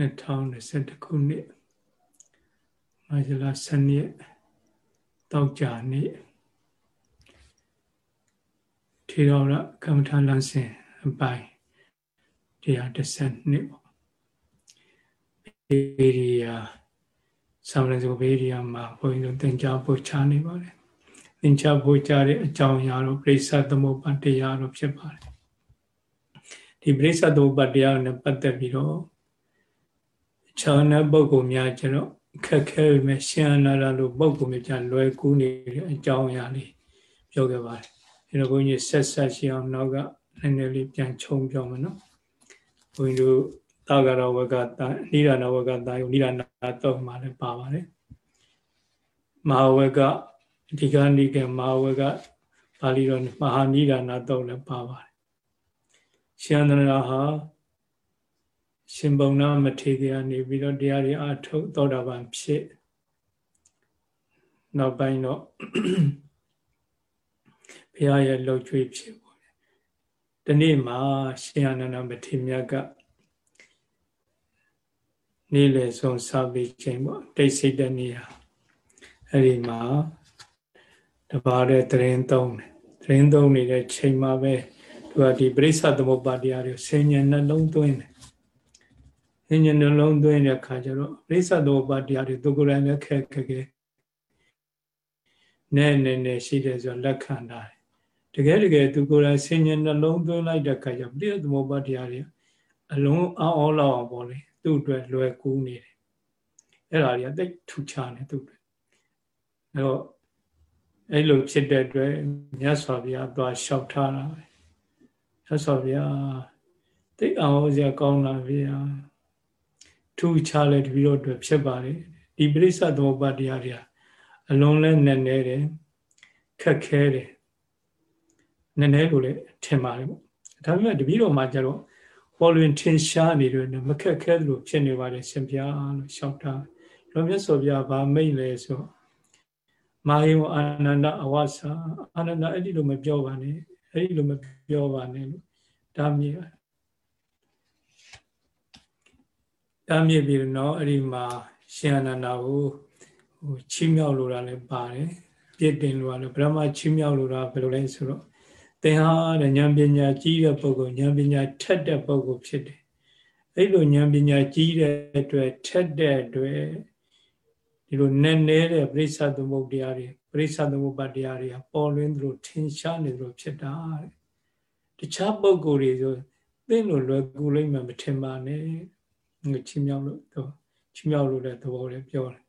2021ခုနှစ်မဇလာစနစ်တောက်ကြနေ့ထေရဝါကမ္မထာလမ်းစဉ်အပိုင်းတရား12နှစ်ပေါ့ဘေရီယာဆမ်လန်ဇိုဘေရီယာမှာဘုန်းကြီးတို့သင်ကြားပို့ချနေပါတယ်သင်ကြားပို့ချတဲ့အကြောင်းအရာတော့ပြိဿသမုပ္ပါတရားတော့ဖြစ်ပါတယ်ဒီပြိဿသမုပ္ပါတရားနဲ့ပတ်သက်ပြီးတော့ ခြောင်းတဲ့ပုဂ္ဂိုလ်များကျတော့ခက်ခဲပေမဲ့ရှင်အနာရလို့ပုဂ္ဂိုလ်များကြလွယ်ကူးနေတဲ့အကြောင်းအရာလေးပြောခဲ့ပါတယ်အဲတော့ဘုန်းကြီးဆက်ဆက်ရှိအောင်နောက်ကနည်းနည်းလေးပြန်ခြုံပြောမယ်နော်ဘုန်းကြီးတို့သာဂရဝကတာနိရဏဝကတာယနိရဏတော့မှလည်းပါပါတယ်မဟာဝကအဓိကနိကေမဟာဝကပါဠိတော်မဟာနိရဏတော့လည်းပါပါတယ်ရှင်န္ဒရာဟာ ရှင်ပုံနာမထေရနေပြီးတော့တရားတွေအထုတ်သောတာပန်ဖြစ်နောက်ပိုင်းတော့ဘုရားရဲ့လှုပ်ကြွေးဖြစ်ပေါ့ဒီနေ့မှာရှင်အနန္ဒမထေရမြတ်ကနေ့လည်ဆုံးစပြီးချိန်ပေါ့တိတ်ဆိတ်တဲ့နေရာအဲ့ဒီမှာတပါးတဲ့တရင်သုံးတယ်တရင်သုံးနေတဲ့ချိန်မှာပဲသူကဒီပြိဿသမုပ္ပါတရားတွေဆင်ញံနှလုံးသွင်းတယ် ဉာဏ်နှလုံးသွင်းတဲ့အခါကျတော့ပြိဿသမုပ္ပါတရားတွေသူကိုယ်တိုင်လည်းခက်ခက်ခဲနဲ့နဲ့နဲ့ရှိတယ်ဆိုလက်ခံတာတကယ်တကယ်သူကိုယ်တိုင်ဆင်ញံနှလုံးသွင်းလိုက်တဲ့အခါကျပြိဿသမုပ္ပါတရားတွေအလုံးအောင်းအောလောက်အောင်ပေါ့လေသူ့အတွက်လွယ်ကူးနေတယ်အဲ့ဒါတွေကတိတ်ထူခြားနေသူ့အတွက်အဲ့တော့အဲ့လိုဖြစ်တဲ့အတွက်မြတ်စွာဘုရားသွားလျှောက်ထားတာပဲမြတ်စွာဘုရားတိတ်အောင်စရာကောင်းလာဗျာ ထူခြားလဲတပည့်တော်အတွက်ဖြစ်ပါတယ်ဒီပရိစ္ဆသမုပ္ပါတရားတွေအလုံးလဲနည်းနည်းတယ်ခက်ခဲတယ်နည်းနည်းလို့လည်းထင်ပါတယ်ပေါ့ဒါပေမဲ့တပည့်တော်မှာကျတော့ပေါ်လွင်ထင်ရှားနေတယ်မခက်ခဲသလိုဖြစ်နေပါတယ်ရှင်ဘုရားလို့ရှောက်တာတော်မြတ်စွာဘုရားဗာမိတ်လဲဆိုမာယဝအာနန္ဒအဝါစာအာနန္ဒအဲ့ဒီလိုမပြောပါနဲ့အဲ့ဒီလိုမပြောပါနဲ့လို့ဒါမြ ည်ဒါမြည်ပြီးတော့အဲ့ဒီမှာရှင်အနန္ဒကိုဟိုချီးမြှောက်လိုတာလည်းပါတယ်ပြည့်တင်လိုတာလည်းဗြဟ္မာချီးမြှောက်လိုတာဘယ်လိုလဲဆိုတော့သင်ဟာတဲ့ဉာဏ်ပညာကြီးတဲ့ပုဂ္ဂိုလ်ဉာဏ်ပညာထက်တဲ့ပုဂ္ဂိုလ်ဖြစ်တယ်အဲ့လိုဉာဏ်ပညာကြီးတဲ့အတွက်ထက်တဲ့အတွက်ဒီလိုနည်းနည်းတဲ့ပြိဿသမုပ္တရားတွေပြိဿသမုပ္ပါတရားတွေပေါ်လွင်သလိုထင်ရှားနေသလိုဖြစ်တာတဲ့တခြားပုဂ္ဂိုလ်တွေဆိုသင်လိုလွယ်ကူလိမ့်မယ်မထင်ပါနဲ့ငါ ချင်းမြောက်လို့တော့ချင်းမြောက်လို့တဲ့သဘောလေးပြောတယ်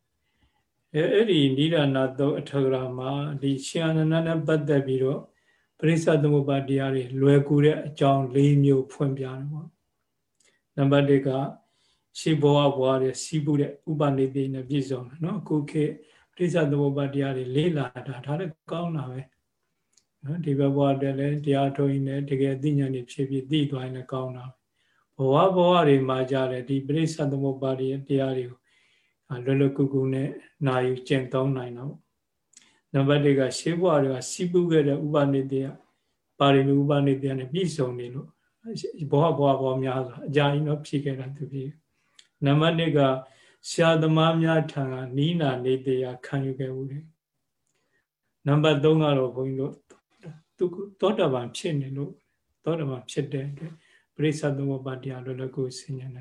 အဲအဲ့ဒီနိဒာနာသောအထဂရမှာဒီရှင်အနန္ဒနဲ့ပတ်သက်ပြီးတော့ပရိစ္ဆသမုပ္ပါတရားတွေလွယ်ကူတဲ့အကြောင်း၄မျိုးဖွင့်ပြတယ်ပေါ့နံပါတ်၁ကရှေးဘဝဘဝတွေစီးပူတဲ့ဥပနိတိနဲ့ပြည့်စုံတယ်နော်အခုခေတ်ပရိစ္ဆသမုပ္ပါတရားတွေလေးလာတာဒါလည်းကောင်းတာပဲနော်ဒီဘဘဝတည်းလည်းတရားထုတ်ရင်လည်းတကယ်သိဉာဏ်တွေဖြစ်ပြီးသိသွားရင်လည်းကောင်းတာဘ ဝဘဝတွေမှာကြတယ်ဒီပရိစ္ဆသမုပ္ပါတရားတွေကိုလွယ်လွယ်ကူကူနဲ့နာယူကျင့်သုံးနိုင်တော့နံပါတ်၄ကရှေးဘဝတွေကစီးပူခဲ့တဲ့ဥပနိတေယပါရမီဥပနိတေယနဲ့ပြည့်စုံနေလို့ဘဝဘဝဘဝများစွာအကြာကြီးတော့ဖြည့်ခဲ့တာသူပြည့်နံပါတ်၄ကဆရာသမားများထံကနီးနာနေတေယခံယူခဲ့ဦးတယ်နံပါတ်3ကတော့ဘုန်းကြီးတို့သူသောတာပန်ဖြစ်နေလို့သောတာပန်ဖြစ်တဲ့အတွက်ပ ရိစ္ဆသမုပ္ပါတရားလို့လည်းကိုယ်ဆင်ញတယ်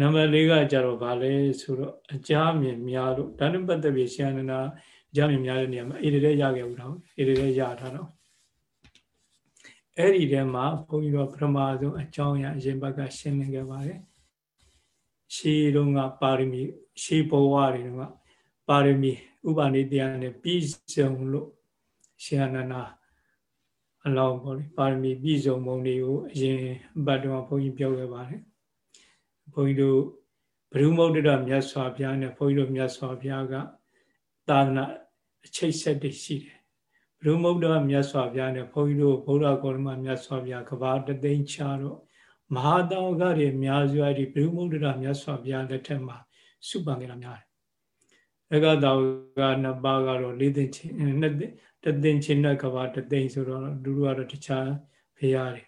နံပါတ်၄ကကြတော့ဗာလဲဆိုတော့အကြမြင်များလို့ဒါနဲ့ပတ်သက်ပြီးရှင်အနန္ဒာရမြင်များတဲ့နေရာမှာအေရတဲ့ရခဲ့ဘူးတော့အေရတဲ့ရထားတော့အဲ့ဒီထဲမှာဘုန်းကြီးတို့ပထမဆုံးအကြောင်းအရာအရင်ဘက်ကရှင်းလင်းခဲ့ပါတယ်ရှေးတုန်းကပါရမီရှေးဘဝတွေတုန်းကပါရမီဥပနိတရားနဲ့ပြည့်စုံလို့ရှင်အနန္ဒာ အလောင်းပေါ့လေပါရမီပြည့်စုံပုံတွေကိုအရင်ဘတ်တော်ဘုန်းကြီးပြောခဲ့ပါတယ်ဘုန်းကြီးတို့ဘုရုမုဒ္ဒရမြတ်စွာဘုရားနဲ့ဘုန်းကြီးတို့မြတ်စွာဘုရားကသာသနာအချိတ်ဆက်တွေရှိတယ်ဘုရုမုဒ္ဒရမြတ်စွာဘုရားနဲ့ဘုန်းကြီးတို့ဗုဒ္ဓဂေါရမမြတ်စွာဘုရားကဘာတသိန်းချတော့မဟာတောင်ကတွေအများစုအဲ့ဒီဘုရုမုဒ္ဒရမြတ်စွာဘုရားလက်ထက်မှာစုပန်ကြတာများတယ်အကတောကနှစ်ပါးကတော့လေးသိန်းချင်းနှစ် တသိန်းချင်းနဲ့ကဘာတသိန်းဆိုတော့လူတို့ကတော့တခြားဘုရားတွေ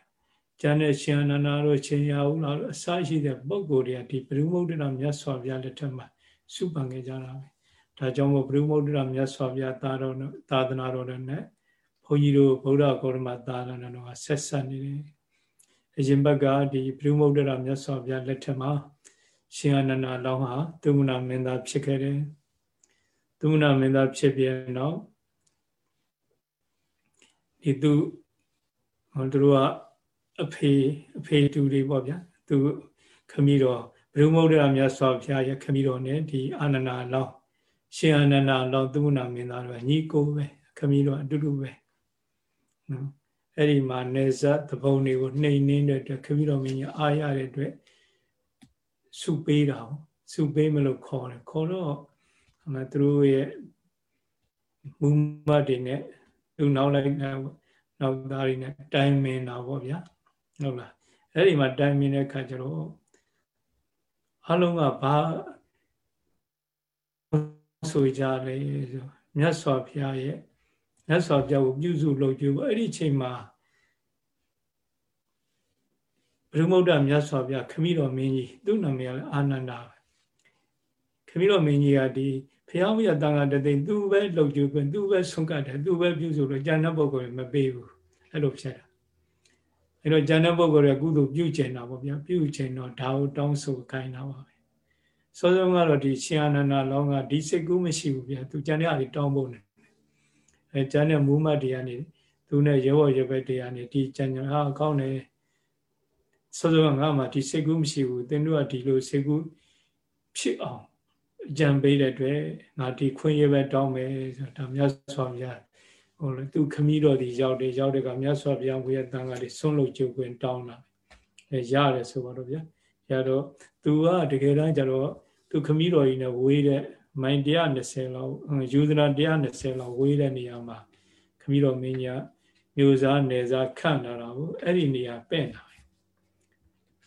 ကျန်တဲ့ရှင်အနန္ဒာတို့ရှင်ရဟုလာတို့အစရှိတဲ့ပုဂ္ဂိုလ်တွေကဒီဘုရုမုဒ္ဒရာမြတ်စွာဘုရားလက်ထက်မှာစုပန်ခဲ့ကြတာပဲဒါကြောင့်မို့ဘုရုမုဒ္ဒရာမြတ်စွာဘုရားသာတော်သာသနာတော်နဲ့ဘုန်းကြီးတို့ဗုဒ္ဓဂေါရမသာသနာတော်ကဆက်ဆက်နေတယ်အရင်ဘက်ကဒီဘုရုမုဒ္ဒရာမြတ်စွာဘုရားလက်ထက်မှာရှင်အနန္ဒာလောင်းဟာသုမနာမင်းသားဖြစ်ခဲ့တယ်သုမနာမင်းသားဖြစ်ပြီးတော့ ဒီသူဟိုတို့ကအဖေအဖေတူတွေပေါ့ဗျာသူခမီးတော်ဘုရုမုဒ္ဒရာမြတ်စွာဘုရားရဲ့ခမီးတော်နဲ့ဒီအာနန္ဒာလောင်းရှင်အာနန္ဒာလောင်းသုမနာမင်းသားတို့ညီကိုပဲခမီးတော်အတူတူပဲနော်အဲ့ဒီမှာနေဇတ်သဘုံတွေကိုနှိမ်နှင်းတဲ့အတွက်ခမီးတော်မင်းကြီးအားရတဲ့အတွက်စုပေးတာစုပေးမလို့ခေါ်တယ်ခေါ်တော့ဟိုသူတို့ရဲ့မူမတ်တွေနဲ့ သူနောက်လိုက်နောက်သားတွေနဲ့တိုင်မင်တာပေါ့ဗျာဟုတ်လားအဲ့ဒီမှာတိုင်မင်တဲ့ခါကျတော့အလုံးကဘာဆိုကြလဲဆိုမြတ်စွာဘုရားရဲ့မြတ်စွာဘုရားကိုပြုစုလုပ်ကြည့်အဲ့ဒီချိန်မှာဘုရုမုဒ္ဒမြတ်စွာဘုရားခမည်းတော်မင်းကြီးသူ့နာမည်ကအာနန္ဒာပဲခမည်းတော်မင်းကြီးကဒီ ဖျောင်းမြတ်တန်ခါတသိန်းသူပဲလှုပ်ကြည့်ခွင့်သူပဲဆုံးကတ်တယ်သူပဲပြုစုလို့ဉာဏ်တဲ့ပုဂ္ဂိုလ်မပေးဘူးအဲ့လိုဖြစ်တာအဲ့တော့ဉာဏ်တဲ့ပုဂ္ဂိုလ်ရဲ့ကုသိုလ်ပြုကျင်တာပေါ့ဗျာပြုကျင်တော့ဒါကိုတောင်းဆိုခိုင်းတာပါပဲစောစောကတော့ဒီရှင်အာနန္ဒလောင်းကဒီစိတ်ကူးမရှိဘူးဗျာသူဉာဏ်တဲ့အရာတောင်းဖို့နေအဲဉာဏ်တဲ့မူမတ်တရားနေသူနဲ့ရေဝရဘက်တရားနေဒီဉာဏ်ဟာအကောင်းနေစောစောကငါမှဒီစိတ်ကူးမရှိဘူးသင်တို့ကဒီလိုစိတ်ကူးဖြစ်အောင် ကြံပေးတဲ့အတွက်ငါဒီခွင့်ရပဲတောင်းမယ်ဆိုတာမြတ်စွာဘုရားဟိုလေသူခမည်းတော်ဒီရောက်တယ်ရောက်တဲ့ကမြတ်စွာဘုရားကိုရတန်ခါလေးဆွန့်လို့ကြုတ်ခွင့်တောင်းတာအဲရတယ်ဆိုတော့ဗျာရတော့သူကတကယ်တမ်းကျတော့သူခမည်းတော်ကြီးနဲ့ဝေးတဲ့မိုင်120လောက်ယူဇနာ120လောက်ဝေးတဲ့နေရာမှာခမည်းတော်မင်းကြီးမျိုးစားနယ်စားခန့်လာတာကိုအဲ့ဒီနေရာပဲ့တာ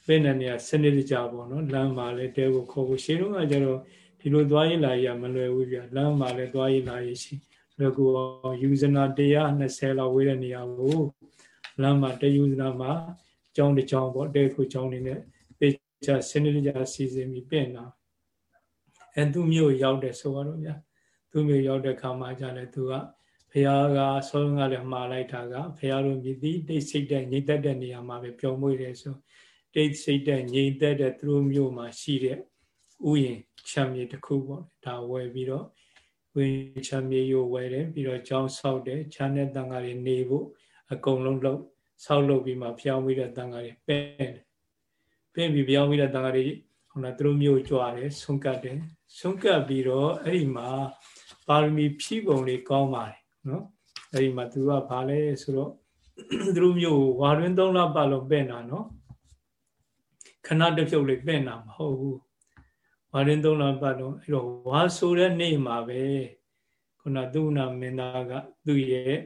ပဲ့တဲ့နေရာစနစ်တကျပေါ့နော်လမ်းမှာလည်းတဲကိုခေါ်ဖို့ရှင်းတော့ကကျတော့ ဒီလိုသွားရေးလာရေးကမလွယ်ဘူးပြလမ်းမှာလည်းသွားရေးလာရေးရှိလွယ်ကူအောင်ယူဇနာ120လောက်ဝေးတဲ့နေရာကိုလမ်းမှာတယူဇနာမှာကျောင်းတစ်ကျောင်းပေါ့တဲခုကျောင်းနေနဲ့ပေချာစနစ်တကျစီစဉ်ပြီးပြင်လာအဲသူမျိုးရောက်တယ်ဆိုတော့ဗျာသူမျိုးရောက်တဲ့ခါမှာကျလည်းသူကဖះကဆောင်းကလည်းမှားလိုက်တာကဖះတို့မြည်သည်တိတ်စိတ်တဲ့ငြိမ့်သက်တဲ့နေရာမှာပဲပျော်မွေ့တယ်ဆိုတိတ်စိတ်တဲ့ငြိမ့်သက်တဲ့သူတို့မျိုးမှာရှိတဲ့ ဥယျင်ချမ်းမြေတစ်ခုပေါ့ဒါဝယ်ပြီးတော့ဝင်းချမ်းမြေရိုးဝယ်တယ်ပြီးတော့ကျောင်းဆောက်တယ်ခြံတဲ့တန်ဃာတွေနေဖို့အကုန်လုံးလုပ်ဆောက်လုပ်ပြီးမှဖျောင်းပြီးတဲ့တန်ဃာတွေပဲ့တယ်ပဲ့ပြီးဖျောင်းပြီးတဲ့တန်ဃာတွေဟိုလားသူတို့မျိုးကြွားတယ်ဆုံးကတ်တယ်ဆုံးကတ်ပြီးတော့အဲ့ဒီမှာပါရမီဖြည့်ပုံလေးကောင်းပါတယ်နော်အဲ့ဒီမှာသူကဘာလဲဆိုတော့သူတို့မျိုးဝါရင်းသုံးလပတ်လုံးပဲ့တာနော်ခဏတစ်ဖြုတ်လေးပဲ့တာမဟုတ်ဘူး ဝါရင်သုံးလပတ်လုံးအဲ့တော့ဝါဆိုတဲ့နေ့မှာပဲခုနသုဏမင်းသားကသူ့ရဲ့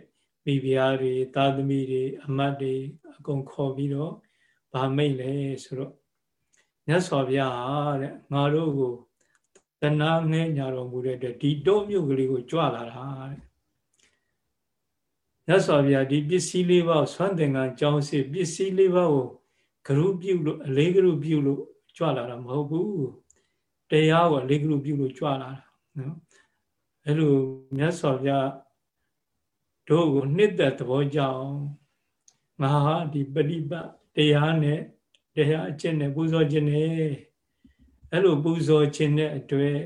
မိဖုရားတွေသာသမီတွေအမတ်တွေအကုန်ခေါ်ပြီးတော့ဗာမိတ်လဲဆိုတော့မြတ်စွာဘုရားဟာတဲ့ငါတို့ကိုတဏှာငဲ့ညာတော်မူတဲ့အတွက်ဒီတောမြို့ကလေးကိုကြွလာတာတဲ့မြတ်စွာဘုရားဒီပစ္စည်းလေးပါးဆွမ်းသင်္ကန်းကြောင်းစီပစ္စည်းလေးပါးကိုဂရုပြုလို့အလေးဂရုပြုလို့ကြွလာတာမဟုတ်ဘူး တရားကိုလေးကလူပြုလို့ကြွလာတာနော်အဲ့လိုမြတ်စွာဘုရားတို့ကိုနှစ်သက်သဘောကြောင့်ငါဟာဒီပฏิပတ်တရားနဲ့တရားအကျင့်နဲ့ပူဇော်ခြင်းနဲ့အဲ့လိုပူဇော်ခြင်းနဲ့အတွေ့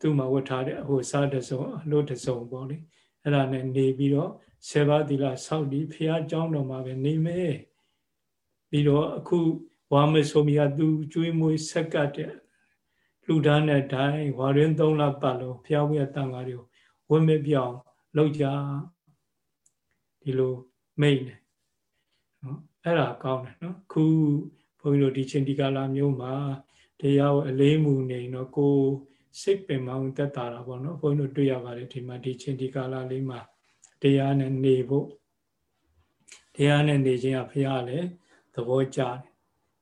သူ့မှာဝတ်ထားတဲ့ဟိုစားတစုံအလို့တစုံပေါ့လေအဲ့ဒါနဲ့နေပြီးတော့ဆေဘာသီလဆောက်ပြီးဖះเจ้าတော်မှာပဲနေမယ်ပြီးတော့အခုဝါမဆိုမီကသူကျွေးမွေးဆက်ကတ်တဲ့ လူဒန်းတဲ့တိုင်းဝါရင်း၃လပတ်လုံးဖျားဝဲတန်ဃာတွေကိုဝိမပြောင်းလောက်ကြဒီလိုမိတ်တယ်နော်အဲ့ဒါကောင်းတယ်နော်ခုဘုန်းကြီးတို့ဒီချင်းဒီကာလာမျိုးမှာတရားကိုအလေးမူနေတော့ကိုစိတ်ပင်မအောင်တက်တာတာပေါ့နော်ဘုန်းကြီးတို့တွေ့ရပါတယ်ဒီမှာဒီချင်းဒီကာလာလေးမှာတရားနဲ့နေဖို့တရားနဲ့နေခြင်းကဘုရားလည်းသဘောကျတယ်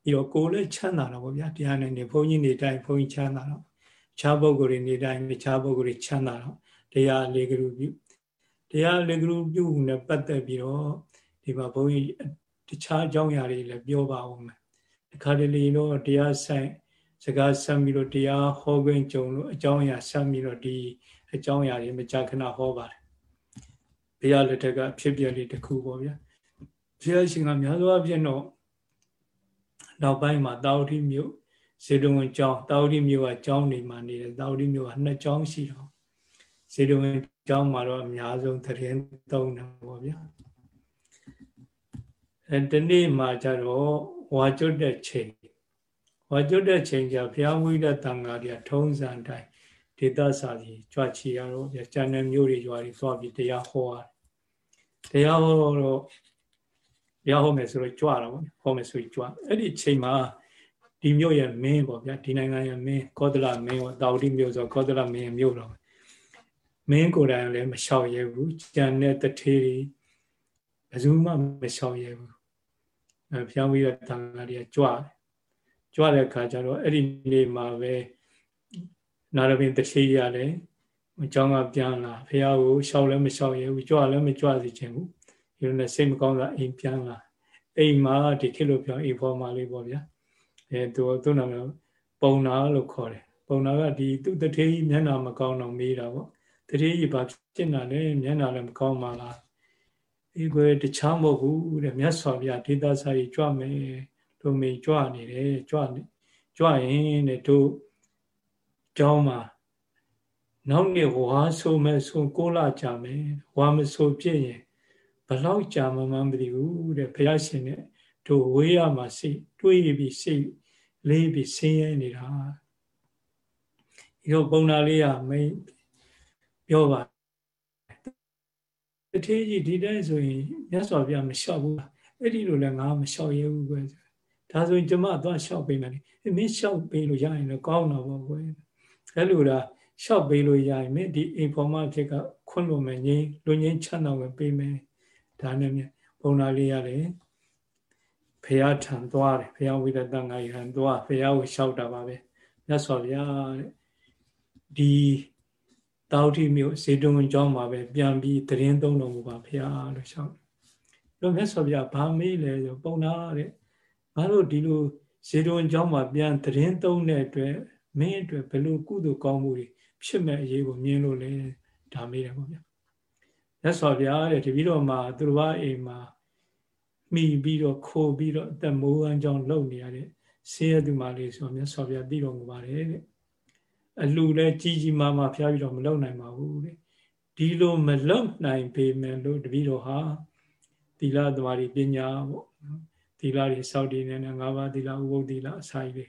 ပြီးတော့ကိုယ်လည်းချမ်းသာတော့ဗောဗျာတရားနဲ့နေဘုန်းကြီးနေတိုင်းဘုန်းကြီးချမ်းသာတော့ခြားပုဂ္ဂိုလ်တွေနေတိုင်းခြားပုဂ္ဂိုလ်တွေချမ်းသာတော့တရားလေးကလူပြုတရားလေးကလူပြုနဲ့ပတ်သက်ပြီးတော့ဒီမှာဘုန်းကြီးတခြားအကြောင်းအရာတွေလည်းပြောပါဦးမယ်တခါတလေတော့တရားဆိုင်စကားဆက်ပြီးတော့တရားဟောခွင့်ကြုံလို့အကြောင်းအရာဆက်ပြီးတော့ဒီအကြောင်းအရာတွေမကြာခဏဟောပါတယ်ဘုရားလက်ထက်ကဖြစ်ပြလေးတစ်ခုပေါ့ဗျာဘုရားရှင်ကများသောအားဖြင့်တော့ နောက်ပိုင်းမှာတာဝတိမြို့ဇေတဝန်ကျောင်းတာဝတိမြို့ကကျောင်းနေမှာနေတယ်တာဝတိမြို့ကနှစ်ကျောင်းရှိတော့ဇေတဝန်ကျောင်းမှာတော့အများဆုံးသတင်းသုံးတယ်ပေါ့ဗျာအဲဒီနေ့မှာကျတော့ဝါကျွတ်တဲ့ချိန်ဝါကျွတ်တဲ့ချိန်ကျဘုရားဝိဒတန်ဃာတွေထုံးစံတိုင်းဒေသစာကြီးကြွချီရတော့ဗျာကျန်တဲ့မျိုးတွေကြွားပြီးသွားပြီးတရားဟောရတယ်တရားဟောတော့ တရားဟောမယ်ဆိုတော့ကြွတာပေါ့ဟောမယ်ဆိုပြီးကြွအဲ့ဒီချိန်မှာဒီမြို့ရဲ့မင်းပေါ့ဗျာဒီနိုင်ငံရဲ့မင်းကောသလမင်းပေါ့တာဝတိမြို့ဆိုကောသလမင်းမြို့တော့မင်းကိုယ်တိုင်လည်းမလျှောက်ရဲဘူးကြံတဲ့တထေးတွေဘယ်သူမှမလျှောက်ရဲဘူးအဲဖျောင်းပြီးတော့တန်ခါတွေကကြွတယ်ကြွတဲ့အခါကျတော့အဲ့ဒီနေ့မှာပဲနာရပင်တထေးရလည်းအကြောင်းကပြန်လာဖះကိုလျှောက်လည်းမလျှောက်ရဲဘူးကြွလည်းမကြွစီခြင်းဘူး ဒီလိုနဲ့စိတ်မကောင်းတာအိမ်ပြန်လာအိမ်မှာဒီခေတ်လိုပြောအိမ်ဖော်မှာလေးပေါ့ဗျာအဲသူသူ့နာမည်ပုံနာလို့ခေါ်တယ်ပုံနာကဒီသူ့တထေးကြီးမျက်နှာမကောင်းတော့မေးတာပေါ့တထေးကြီးဘာဖြစ်နေတာလဲမျက်နှာလည်းမကောင်းပါလားအေးကွယ်တခြားမဟုတ်ဘူးတဲ့မြတ်စွာဘုရားဒေသစာကြီးကြွမယ်တို့မေကြွနေတယ်ကြွနေကြွရင်တဲ့တို့ကျောင်းမှာနောက်နေ့ဝါဆိုမဲ့ဆိုကိုလာကြမယ်ဝါမဆိုပြည့်ရင်ဘ လောက်ကြာမှမမသိဘူးတဲ့ဘုရားရှင်နဲ့တို့ဝေးရမှာစိတ်တွေးပြီးစိတ်လေးပြီးဆင်းရဲနေတာဒီလိုပုံနာလေးကမင်းပြောပါတထေးကြီးဒီတိုင်းဆိုရင်မြတ်စွာဘုရားမလျှောက်ဘူးအဲ့ဒီလိုလဲငါမလျှောက်ရဘူးကွယ်ဒါဆိုရင်ကျမသွားလျှောက်ပေးမယ်လေမင်းလျှောက်ပေးလို့ရရင်တော့ကောင်းတော့ဘောကွယ်အဲ့လိုလားလျှောက်ပေးလို့ရရင်မင်းဒီအိမ်ဖော်မဖြစ်ကခွင့်လို့မယ်ငင်းလူငင်းချမ်းသာဝင်ပေးမယ် ဒါနဲ့မြပုံနာလေးရတယ်ဖះထံသွားတယ်ဖះဝိဒတန်ငါရံသွားဖះကိုလျှောက်တာပါပဲမြတ်စွာဘုရားတဲ့ဒီတောက်တိမြို့ဇေတုံကျောင်းမှာပဲပြန်ပြီးတရင်သုံးတော်မူပါဖះလို့လျှောက်တော့မြတ်စွာဘုရားဘာမေးလဲဆိုပုံနာတဲ့ငါတို့ဒီလိုဇေတုံကျောင်းမှာပြန်တရင်သုံးတဲ့အတွက်မင်းအတွက်ဘယ်လိုကုသိုလ်ကောင်းမှုတွေဖြစ်မဲ့အရေးကိုမြင်လို့လဲဒါမေးတယ်ပေါ့ဗျာ မြတ်စွာဘုရားတဲ့တပည့်တော်မှာသူတော်ဘာအိမ်မှာမိပြီးတော့ခိုးပြီးတော့အသက်မိုးအန်းကြောင့်လုံနေရတဲ့ဆေးရသူမလေးဆိုမြတ်စွာဘုရားသိတော်မူပါတယ်တဲ့အလှလဲကြီးကြီးမားမားဖျားပြီးတော့မလုံနိုင်ပါဘူးတဲ့ဒီလိုမလုံနိုင်ပေမဲ့လို့တပည့်တော်ဟာသီလသမာဓိပညာပေါ့သီလတွေစောင့်တည်နေတဲ့၅ပါးသီလဥပုသ္သီလအစာရည်တွေ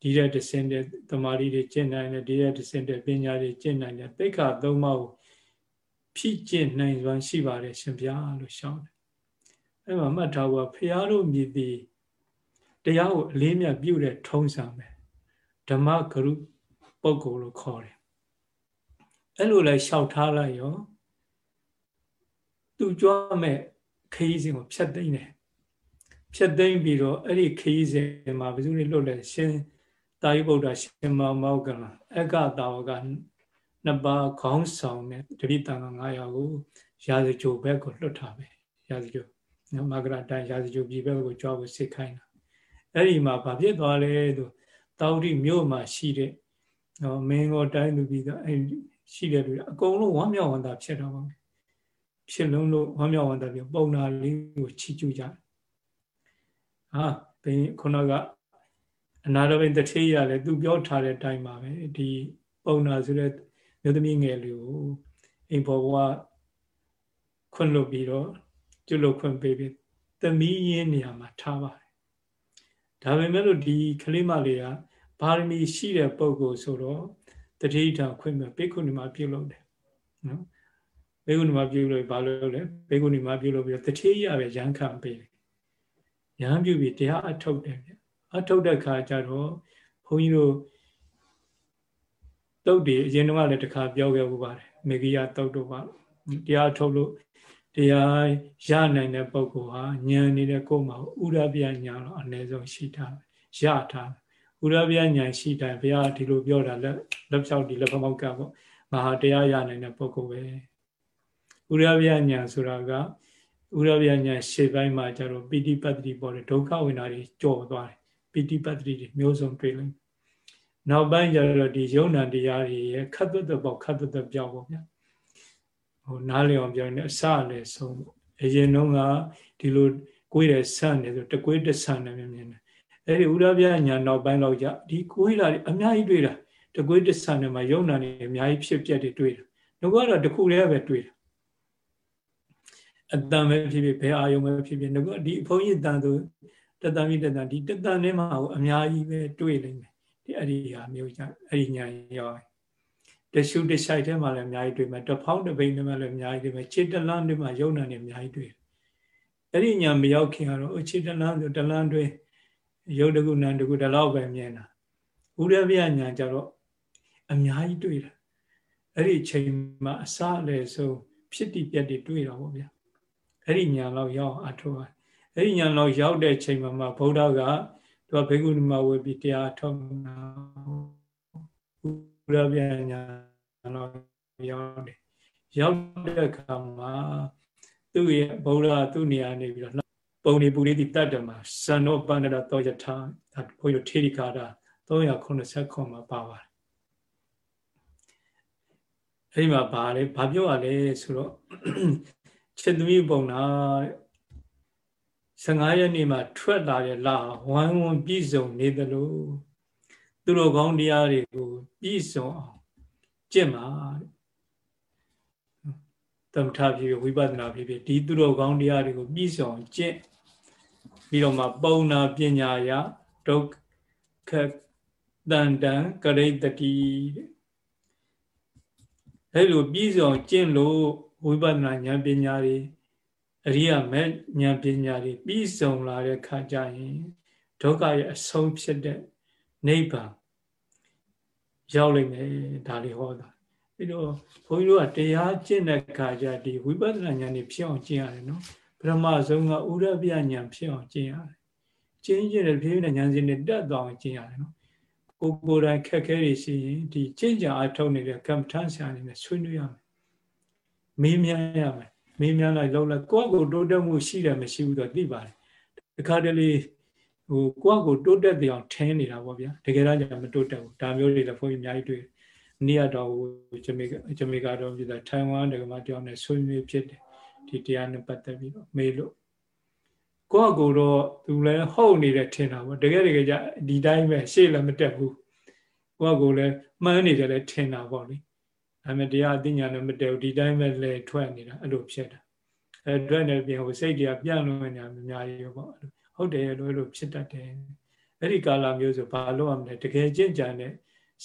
ဒီတဲ့တဆင့်တဲ့သမာဓိတွေကျင့်နိုင်တယ်ဒီတဲ့တဆင့်တဲ့ပညာတွေကျင့်နိုင်တယ်သိက္ခာသုံးပါးကို ဖြည့်ကျင့်နိုင်စွမ်းရှိပါတယ်ရှင်ဗျာလို့ရှောင်းတယ်အဲ့မှာမှတ်ထားဖို့ဖရာတို့မြည်သည်တရားကိုအလေးမြတ်ပြုတဲ့ထုံးစံပဲဓမ္မဂရုပုဂ္ဂိုလ်လို့ခေါ်တယ်အဲ့လိုလဲလျှောက်ထားလိုက်ရောသူကြွားမဲ့ခရီးစဉ်ကိုဖြတ်သိမ်းတယ်ဖြတ်သိမ်းပြီးတော့အဲ့ဒီခရီးစဉ်မှာဘယ်သူတွေလွတ်လဲရှင်တာယုဗုဒ္ဓရှင်မောမောကလအကတာဝက နှစ်ပါးခေါင်းဆောင်တဲ့တတိတန်ခါ900ကိုရာဇကြိုဘက်ကိုလွတ်ထားပဲရာဇကြိုနော်မဂရတန်ရာဇကြိုပြည်ဘက်ကိုကြွားဖို့စိတ်ခိုင်းတာအဲ့ဒီမှာဘာဖြစ်သွားလဲဆိုတောက်တိမြို့မှာရှိတဲ့နော်မင်းကိုတိုင်းလူပြီးတော့အဲ့ရှိတဲ့လူအကုန်လုံးဝမ်းမြောက်ဝမ်းသာဖြစ်တော့ပါဖြစ်လုံးလို့ဝမ်းမြောက်ဝမ်းသာပြီးပုံနာလေးကိုချီကျူးကြတယ်ဟာဘင်းခုနကအနာရဘိန်တထေးရလဲသူပြောထားတဲ့အတိုင်းပါပဲဒီပုံနာဆိုတဲ့ မြို့သမီးငယ်လေးကိုအိမ်ပေါ်ဘဝခွင့်လွတ်ပြီးတော့ကျွလို့ခွင့်ပေးပြီးသမီးရင်းနေရာမှာထားပါတယ်ဒါပေမဲ့လို့ဒီကလေးမလေးကဘာရမီရှိတဲ့ပုံကိုဆိုတော့တတိထခွင့်မဲ့ဘေကုဏီမှာပြုလုပ်တယ်နော်ဘေကုဏီမှာပြုလို့ဘာလို့လဲဘေကုဏီမှာပြုလို့ပြီးတော့တတိရပဲရန်ခံပေးတယ်ရန်ပြုပြီးတရားအထုတ်တယ်ဗျအထုတ်တဲ့ခါကျတော့ဘုန်းကြီးတို့ တုတ်တွေအရင်တုန်းကလည်းတစ်ခါပြောခဲ့ဥပါတယ်မေဂိယတုတ်တို့ပါတရားထုတ်လို့တရားရနိုင်တဲ့ပုဂ္ဂိုလ်ဟာဉာဏ်နေတဲ့ကိုယ်မှာဥရပြညာတော့အနည်းဆုံးရှိထားရထားဥရပြညာရှိတိုင်းဘုရားဒီလိုပြောတာလက်လက်ဖြောက်ဒီလက်ဖမောက်ကပေါ့ငါဟာတရားရနိုင်တဲ့ပုဂ္ဂိုလ်ပဲဥရပြညာဆိုတာကဥရဗျာညာရှေ့ပိုင်းမှာကျတော့ပိဋိပတ်တိပေါ်တယ်ဒုက္ခဝိနာတွေကြော်သွားတယ်ပိဋိပတ်တိတွေမျိုးစုံတွေ့လိုက် နောက်ပိုင်းကျတော့ဒီယုံနာတရားတွေရဲ့ခတ်သွက်သွက်ပေါ့ခတ်သွက်သွက်ပြောက်ပေါ့ဗျာဟိုနားလည်အောင်ပြောရင်အစလည်းဆုံးပေါ့အရင်တော့ကဒီလိုကိုယ်ရဆန့်နေဆိုတကွေးတဆန့်နေမြင်နေအဲ့ဒီဥရဗျာညာနောက်ပိုင်းတော့ကြဒီကိုယ်လာအများကြီးတွေ့တာတကွေးတဆန့်နေမှာယုံနာနေအများကြီးဖြစ်ပြက်တွေတွေ့တာငါကတော့တခုတည်းပဲတွေ့တာအတန်ပဲဖြစ်ဖြစ်ဘယ်အာယုံပဲဖြစ်ဖြစ်ငါကဒီဘုန်းကြီးတန်သူတတန်ကြီးတတန်ဒီတတန်ထဲမှာအများကြီးပဲတွေ့လိမ့်မယ်ဒီ အဲ့ဒီဟာမျိုးကြအဲ့ဒီညာရောက်တရှုတရှိုက်ထဲမှာလည်းအများကြီးတွေ့မယ်တဖောင်းတပိန်ထဲမှာလည်းအများကြီးတွေ့မယ်ခြေတလန်းထဲမှာယုံနာနေအများကြီးတွေ့အဲ့ဒီညာမရောက်ခင်ကတော့ခြေတလန်းဆိုတလန်းတွဲယုတ်တကုနန်တကုဒီလောက်ပဲမြင်တာဥရဗျညာကြတော့အများကြီးတွေ့တာအဲ့ဒီချိန်မှာအစအလယ်ဆုံးဖြစ်တည်ပြတ်တည်တွေ့တာပေါ့ဗျာအဲ့ဒီညာလောက်ရောက်အထောက်အဲ့ဒီညာလောက်ရောက်တဲ့ချိန်မှာမှဗုဒ္ဓက သူကဘေကုဏီမဝေပြီးတရားထုတ်တာဥရဗျညာလောက်ရောက်တယ်ရောက်တဲ့အခါမှာသူ့ရဲ့ဗုဒ္ဓသူ့နေရာနေပြီးတော့ပုံနေပူရိတိတတ္တမှာဇန်နောပန္နရတောယထာဘုန်းကြီးထေရိကာတာ389မှာပါပါတယ်အဲ့ဒီမှာဘာလဲဘာပြောရလဲဆိုတော့ချစ်သမီးပုံနာ 15ရက်နေ့မှာထွက်လာတဲ့လာဝမ်းဝန်းပြည့်စုံနေသလိုသူတို့ကောင်းတရားတွေကိုပြည့်စုံအောင်ကျင့်ပါသမထဖြစ်ဝိပဿနာဖြစ်ဖြစ်ဒီသူတို့ကောင်းတရားတွေကိုပြည့်စုံကျင့်ပြီးတော့မှပုံနာပညာယဒုက္ခတန်တံကရိတတိအဲ့လိုပြည့်စုံကျင့်လို့ဝိပဿနာဉာဏ်ပညာတွေ အရိယာမဲ့ဉာဏ်ပညာတွေပြည့်စုံလာတဲ့ခါကျရင်ဒုက္ခရဲ့အဆုံးဖြစ်တဲ့နိဗ္ဗာန်ရောက်လိမ့်မယ်ဒါလေးဟောတာပြီးတော့ဘုန်းကြီးတို့ကတရားကျင့်တဲ့ခါကျဒီဝိပဿနာဉာဏ်တွေဖြစ်အောင်ကျင့်ရတယ်နော်ပထမဆုံးကဥရပြဉာဏ်ဖြစ်အောင်ကျင့်ရတယ်ကျင့်ကျင့်တဲ့ဖြည်းဖြည်းနဲ့ဉာဏ်စဉ်တွေတက်သွားအောင်ကျင့်ရတယ်နော်ကိုကိုယ်တိုင်ခက်ခဲတွေရှိရင်ဒီကျင့်ကြံအထောက်နေတဲ့ကမ္မထဆရာအနေနဲ့ဆွေးနွေးရမယ်မေးမြန်းရမယ် မေးမြန်းလိုက်လောက်လိုက်ကိုယ့်ကိုတိုးတက်မှုရှိတယ်မရှိဘူးတော့သိပါတယ်တခါတလေဟိုကိုယ့်ကိုတိုးတက်တဲ့အောင်ထင်းနေတာပေါ့ဗျာတကယ်တော့じゃမတိုးတက်ဘူးဒါမျိုးတွေလည်းဘုန်းကြီးအများကြီးတွေ့နေရတော့ဂျမေကဂျမေကတော့ပြည်သားထိုင်ဝမ်တကမှတယောက်နဲ့ဆွေးနွေးဖြစ်တယ်ဒီတရားနဲ့ပတ်သက်ပြီးတော့မေးလို့ကိုယ့်ကိုယ်တော့သူလည်းဟုတ်နေတယ်ထင်တာပေါ့တကယ်တကယ်ကြဒီတိုင်းပဲရှေ့လည်းမတက်ဘူးကိုယ့်ကိုယ်လည်းမှန်းနေတယ်လည်းထင်တာပေါ့လေ ဒါပေမဲ့တရားအသိဉာဏ်နဲ့မတက်ဘူးဒီတိုင်းပဲလဲထွက်နေတာအဲ့လိုဖြစ်တာအဲထွက်နေပြင်ဟိုစိတ်တရားပြန့်လွင့်နေတာအများကြီးပေါ့ဟုတ်တယ်လို့အဲ့လိုဖြစ်တတ်တယ်အဲ့ဒီကာလမျိုးဆိုဘာလို့ရမလဲတကယ်ကြင့်ကြံတဲ့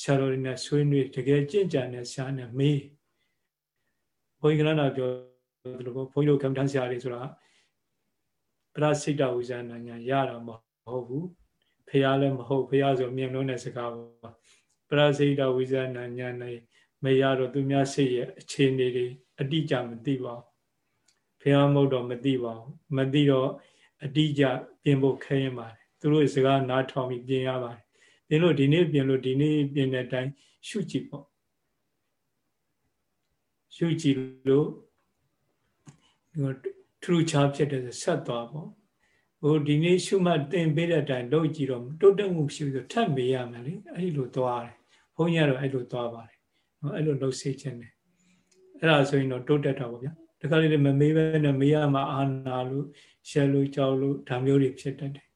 ဆရာတော်တွေနဲ့ဆွေးနွေးတကယ်ကြင့်ကြံတဲ့ဆရာနဲ့မေးဘုန်းကြီးကလည်းပြောဒီလိုဘုန်းကြီးတို့ကမ္ဘာဆရာတွေဆိုတာပရစိတ်တဝိဇ္ဇနာညာရတာမဟုတ်ဘူးဖះလည်းမဟုတ်ဖះဆိုမြင်လို့တဲ့စကားပါပရစိတ်တဝိဇ္ဇနာညာနဲ့ မရတော့သူများစိတ်ရဲ့အခြေအနေတွေအတိအကျမသိပါဘူးဖះမဟုတ်တော့မသိပါဘူးမသိတော့အတိအကျပြင်ဖို့ခဲရင်ပါတယ်သူတို့စကားနားထောင်ပြီးပြင်ရပါတယ်ပြင်လို့ဒီနေ့ပြင်လို့ဒီနေ့ပြင်တဲ့အတိုင်းရှုကြည့်ပေါ့ရှုကြည့်လို့ထူးခြားဖြစ်တဲ့ဆက်သွားပေါ့ဟိုဒီနေ့ရှုမှတ်သင်ပေးတဲ့အတိုင်းလုပ်ကြည့်တော့တိုးတက်မှုရှိဆိုထပ်မေးရမယ်လေအဲ့လိုသွားတယ်ဘုန်းကြီးကတော့အဲ့လိုသွားပါတယ် နော်အဲ့လိုလှုပ်ဆေးခြင်းတယ်အဲ့ဒါဆိုရင်တော့တိုးတက်တာပေါ့ဗျာတခါလေမမေးပဲနဲ့မေးရမှာအာနာလို့ရှယ်လို့ကြောက်လို့ဒါမျိုးတွေဖြစ်တတ်တယ်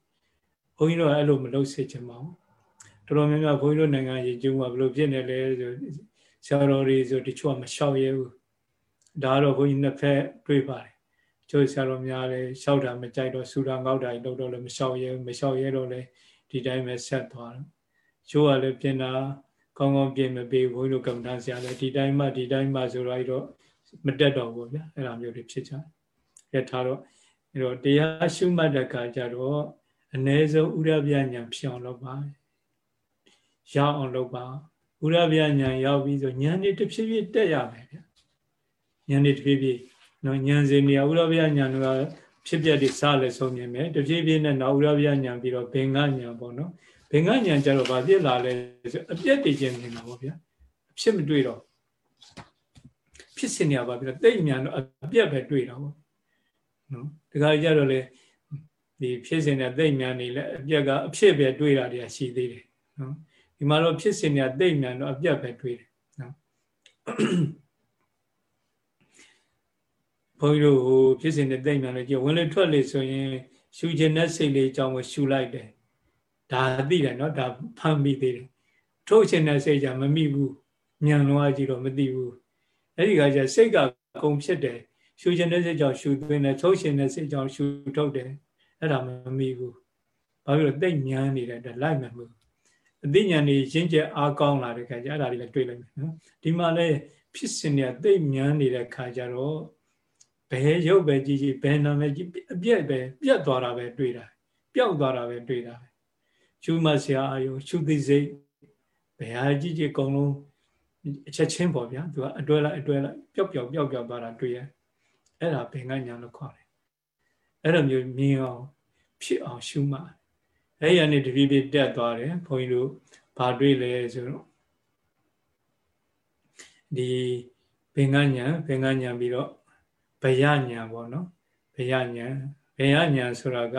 ဘုန်းကြီးတို့အဲ့လိုမလုပ်စေချင်ပါဘူးတော်တော်များများဘုန်းကြီးတို့နိုင်ငံရေးကျုံကဘယ်လိုဖြစ်နေလဲဆိုဆရာတော်တွေဆိုတချို့ကမလျှောက်ရဲဘူးဒါကတော့ဘုန်းကြီးနှစ်ဖက်တွေ့ပါတယ်ကျိုးဆရာတော်များလည်းလျှောက်တာမကြိုက်တော့ဆူတာငေါက်တာတော့တော့လည်းမလျှောက်ရဲမလျှောက်ရဲတော့လည်းဒီတိုင်းပဲဆက်သွားတယ်ကျိုးကလည်းပြင်တာ ကောင်းကောင်းပြင်မပေးဘုန်းကြီးတို့ကမ္ဘာဆရာလည်းဒီတိုင်းမှဒီတိုင်းမှဆိုတော့မတက်တော့ဘူးဗျာအဲ့လိုမျိုးတွေဖြစ်ကြတယ်ရထားတော့အဲ့တော့တရားရှုမှတ်တဲ့အခါကျတော့အ ਨੇ ဆုံးဥရပြညာဖြစ်အောင်လုပ်ပါရအောင်လုပ်ပါဥရပြညာရောက်ပြီးဆိုဉာဏ်တွေတစ်ဖြည်းဖြည်းတက်ရမယ်ဗျာဉာဏ်တွေတစ်ဖြည်းဖြည်းနော်ဉာဏ်စဉ်နေဥရပြညာကဖြစ်ပြတဲ့စလည်းဆုံးမြင်မယ်တဖြည်းဖြည်းနဲ့နောက်ဥရပြညာပြီးတော့ဘင်္ဂညာပေါ့နော် ဘင်္ဂညာကျတော့ဗာပြစ်လာလဲဆိုအပြက်တည်ခြင်းနေတာပေါ့ဗျာအဖြစ်မတွေ့တော့ဖြစ်စင်နေရပါပြီတိတ်မြန်တော့အပြက်ပဲတွေ့တာပေါ့နော်တခါကြတော့လေဒီဖြစ်စဉ်နဲ့သိမ့်မြန်နေလဲအပြက်ကအဖြစ်ပဲတွေးတာတွေကရှိသေးတယ်နော်ဒီမှာတော့ဖြစ်စဉ်နဲ့သိမ့်မြန်တော့အပြက်ပဲတွေးတယ်နော်ဘုန်းကြီးတို့ဟိုဖြစ်စဉ်နဲ့သိမ့်မြန်လို့ကြည့်ဝင်လေထွက်လေဆိုရင်ရှူခြင်းနဲ့စိတ်လေးအကြောင်းကိုရှူလိုက်တယ် ဒါသိတယ်နော်ဒါဖမ်းမိသေးတယ်ထုတ်ခြင်းနဲ့စိတ်ကြမမိဘူးညံလွားကြည့်တော့မသိဘူးအဲ့ဒီကကျစိတ်ကကုံဖြစ်တယ်ရှူခြင်းတဲ့စိတ်ကြောင့်ရှူသွင်းတယ်ထုတ်ခြင်းတဲ့စိတ်ကြောင့်ရှူထုတ်တယ်အဲ့ဒါမမိဘူးဘာဖြစ်လို့တိတ်ညမ်းနေတဲ့အတွက်လိုက်မှမှုအသိဉာဏ်တွေရင့်ကျက်အားကောင်းလာတဲ့ခါကျအဲ့ဒါတွေလည်းတွေ့လိုက်မယ်နော်ဒီမှာလည်းဖြစ်စဉ်တွေတိတ်ညမ်းနေတဲ့ခါကျတော့ဘယ်ရုပ်ပဲကြည့်ကြည့်ဘယ်နာမည်ကြည့်အပြက်ပဲပြတ်သွားတာပဲတွေ့တာပျောက်သွားတာပဲတွေ့တာပဲ ရှုမှတ်စရာအယုံရှုသိစိတ်ဘယ်ဟာကြည့်ကြည့်အကုန်လုံးအချက်ချင်းပေါ့ဗျာသူကအတွဲလိုက်အတွဲလိုက်ပျောက်ပျောက်ပျောက်ပျောက်သွားတာတွေ့ရအဲ့ဒါဘင်္ဂညာလို့ခေါ်တယ်အဲ့လိုမျိုးမြင်အောင်ဖြစ်အောင်ရှုမှတ်အဲ့ရနေတပြေးပြေးတက်သွားတယ်ဘုန်းကြီးတို့ဘာတွေ့လဲဆိုတော့ဒီဘင်္ဂညာဘင်္ဂညာပြီးတော့ဘယညာပေါ့နော်ဘယညာဘယညာဆိုတာက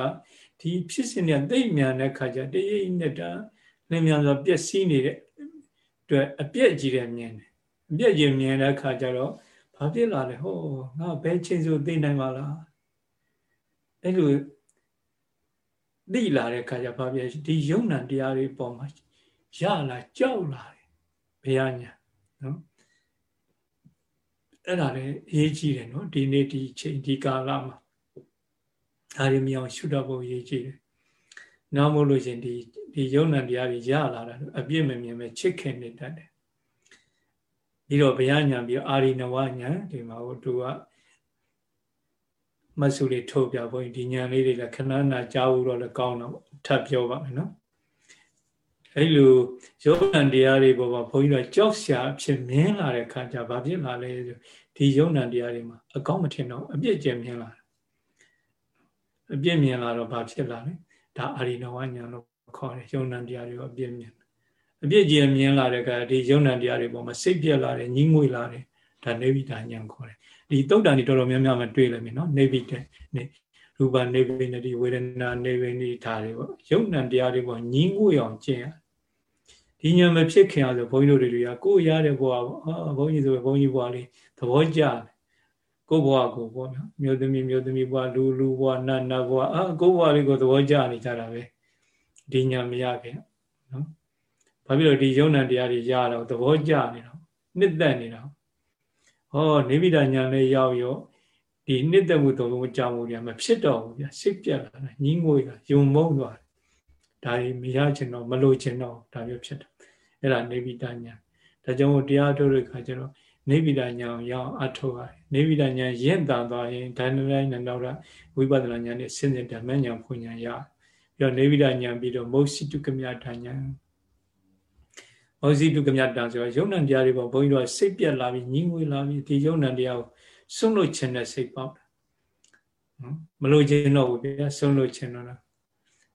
ဒီဖြစ်စဉ်နဲ့သိမြန်တဲ့ခါကျတရိပ်နဲ့တာလင်းမြန်စွာပျက်စီးနေတဲ့အတွက်အပြက်ကြီးတယ်မြင်တယ်အပြက်ကြီးမြင်တဲ့ခါကျတော့ဘာဖြစ်လာလဲဟောငါဘယ်ချိန်ဆိုသိနိုင်ပါလားအဲ့လိုသိလာတဲ့ခါကျဘာဖြစ်ဒီယုံနံတရားတွေပေါ်မှာရလာကြောက်လာတယ်ဘုရားညာနော်အဲ့ဒါလည်းအရေးကြီးတယ်နော်ဒီနေ့ဒီချိန်ဒီကာလမှာ ဒါတွေမြောင်ရှုတော့ဖို့အရေးကြီးတယ်နောက်မို့လို့ရှင်ဒီဒီယုံနံတရားတွေရလာတာအပြည့်မမြင်ပဲချစ်ခင်နေတတ်တယ်ပြီးတော့ဘုရားညာပြီးအာရိနဝညာဒီမှာဟိုသူကမဆုလေးထုတ်ပြဘုန်းကြီးဒီညာလေးတွေလည်းခဏနာကြားဘူးတော့လည်းကောင်းတော့ထပ်ပြောပါမယ်နော်အဲ့လိုယောဂန်တရားတွေပေါ်မှာဘုန်းကြီးတို့ကြောက်ရှာအဖြစ်မြင်လာတဲ့ခါကျဘာဖြစ်လာလဲဆိုဒီယုံနံတရားတွေမှာအကောင်းမထင်တော့အပြစ်ကျမြင်လာ အပြစ်မြင်လာတော့ဘာဖြစ်လာလဲဒါအာရိနဝညာလို့ခေါ်တယ်ယုံနံတရားတွေအပြစ်မြင်အပြစ်ကြီးမြင်လာတဲ့ကဒီယုံနံတရားတွေပေါ်မှာစိတ်ပြက်လာတယ်ညှိငွေလာတယ်ဒါနေဗိတာညာခေါ်တယ်ဒီတုတ်တန်တွေတော်တော်များများမတွေ့လိုက်မယ်နော်နေဗိတဲ့နေရူပနေဗိနတိဝေဒနာနေဗိနိဒါတွေပေါ့ယုံနံတရားတွေပေါ်ညှိငွေအောင်ကျင့်ရဒီညာမဖြစ်ခင်အောင်ဆိုဘုန်းကြီးတို့တွေကကိုယ်ရတဲ့ဘဝပေါ့အာဘုန်းကြီးဆိုဘုန်းကြီးဘဝလေးသဘောကျတယ် ကိုယ်ဘဝကိုပေါ့နော်မြို့သမီးမြို့သမီးဘဝလူလူဘဝနတ်နတ်ဘဝအာကိုယ်ဘဝလေးကိုသဘောကျနေကြတာပဲဒီညာမရခင်နော်ဘာဖြစ်လို့ဒီယုံ nant တရားတွေရတော့သဘောကျနေတော့နှစ်သက်နေတော့ဟောနေဗိဒညာလေးရောက်ရောဒီနှစ်သက်မှုသုံးလုံးကြောင့်မှုတွေမဖြစ်တော့ဘူးဗျစိတ်ပြက်လာတာညင်းငွေလာယုံမုန်းသွားတယ်ဒါကြီးမရချင်တော့မလိုချင်တော့ဒါမျိုးဖြစ်တယ်အဲ့ဒါနေဗိဒညာဒါကြောင့်တရားထုတ်တဲ့ခါကျတော့ နေဗိဒညာကိုရအောင်အထောက်ရတယ်နေဗိဒညာရင့်တန်သွားရင်ဒါနတိုင်းနဲ့နောက်တော့ဝိပဿနာညာနဲ့စဉ်းစဉ်ဓမ္မညာဖွညာရပြီးတော့နေဗိဒညာပြီးတော့မုတ်စိတုကမြတာညာမောဇိတုကမြတံဆိုတော့ယုံနံတရားတွေပေါ့ဘုန်းကြီးတို့စိတ်ပြက်လာပြီးညှင်းငွေလာပြီးဒီယုံနံတရားကိုစွန့်လို့ခြင်းနဲ့စိတ်ပေါက်တယ်နော်မလို့ခြင်းတော့ဘူးဗျာစွန့်လို့ခြင်းတော့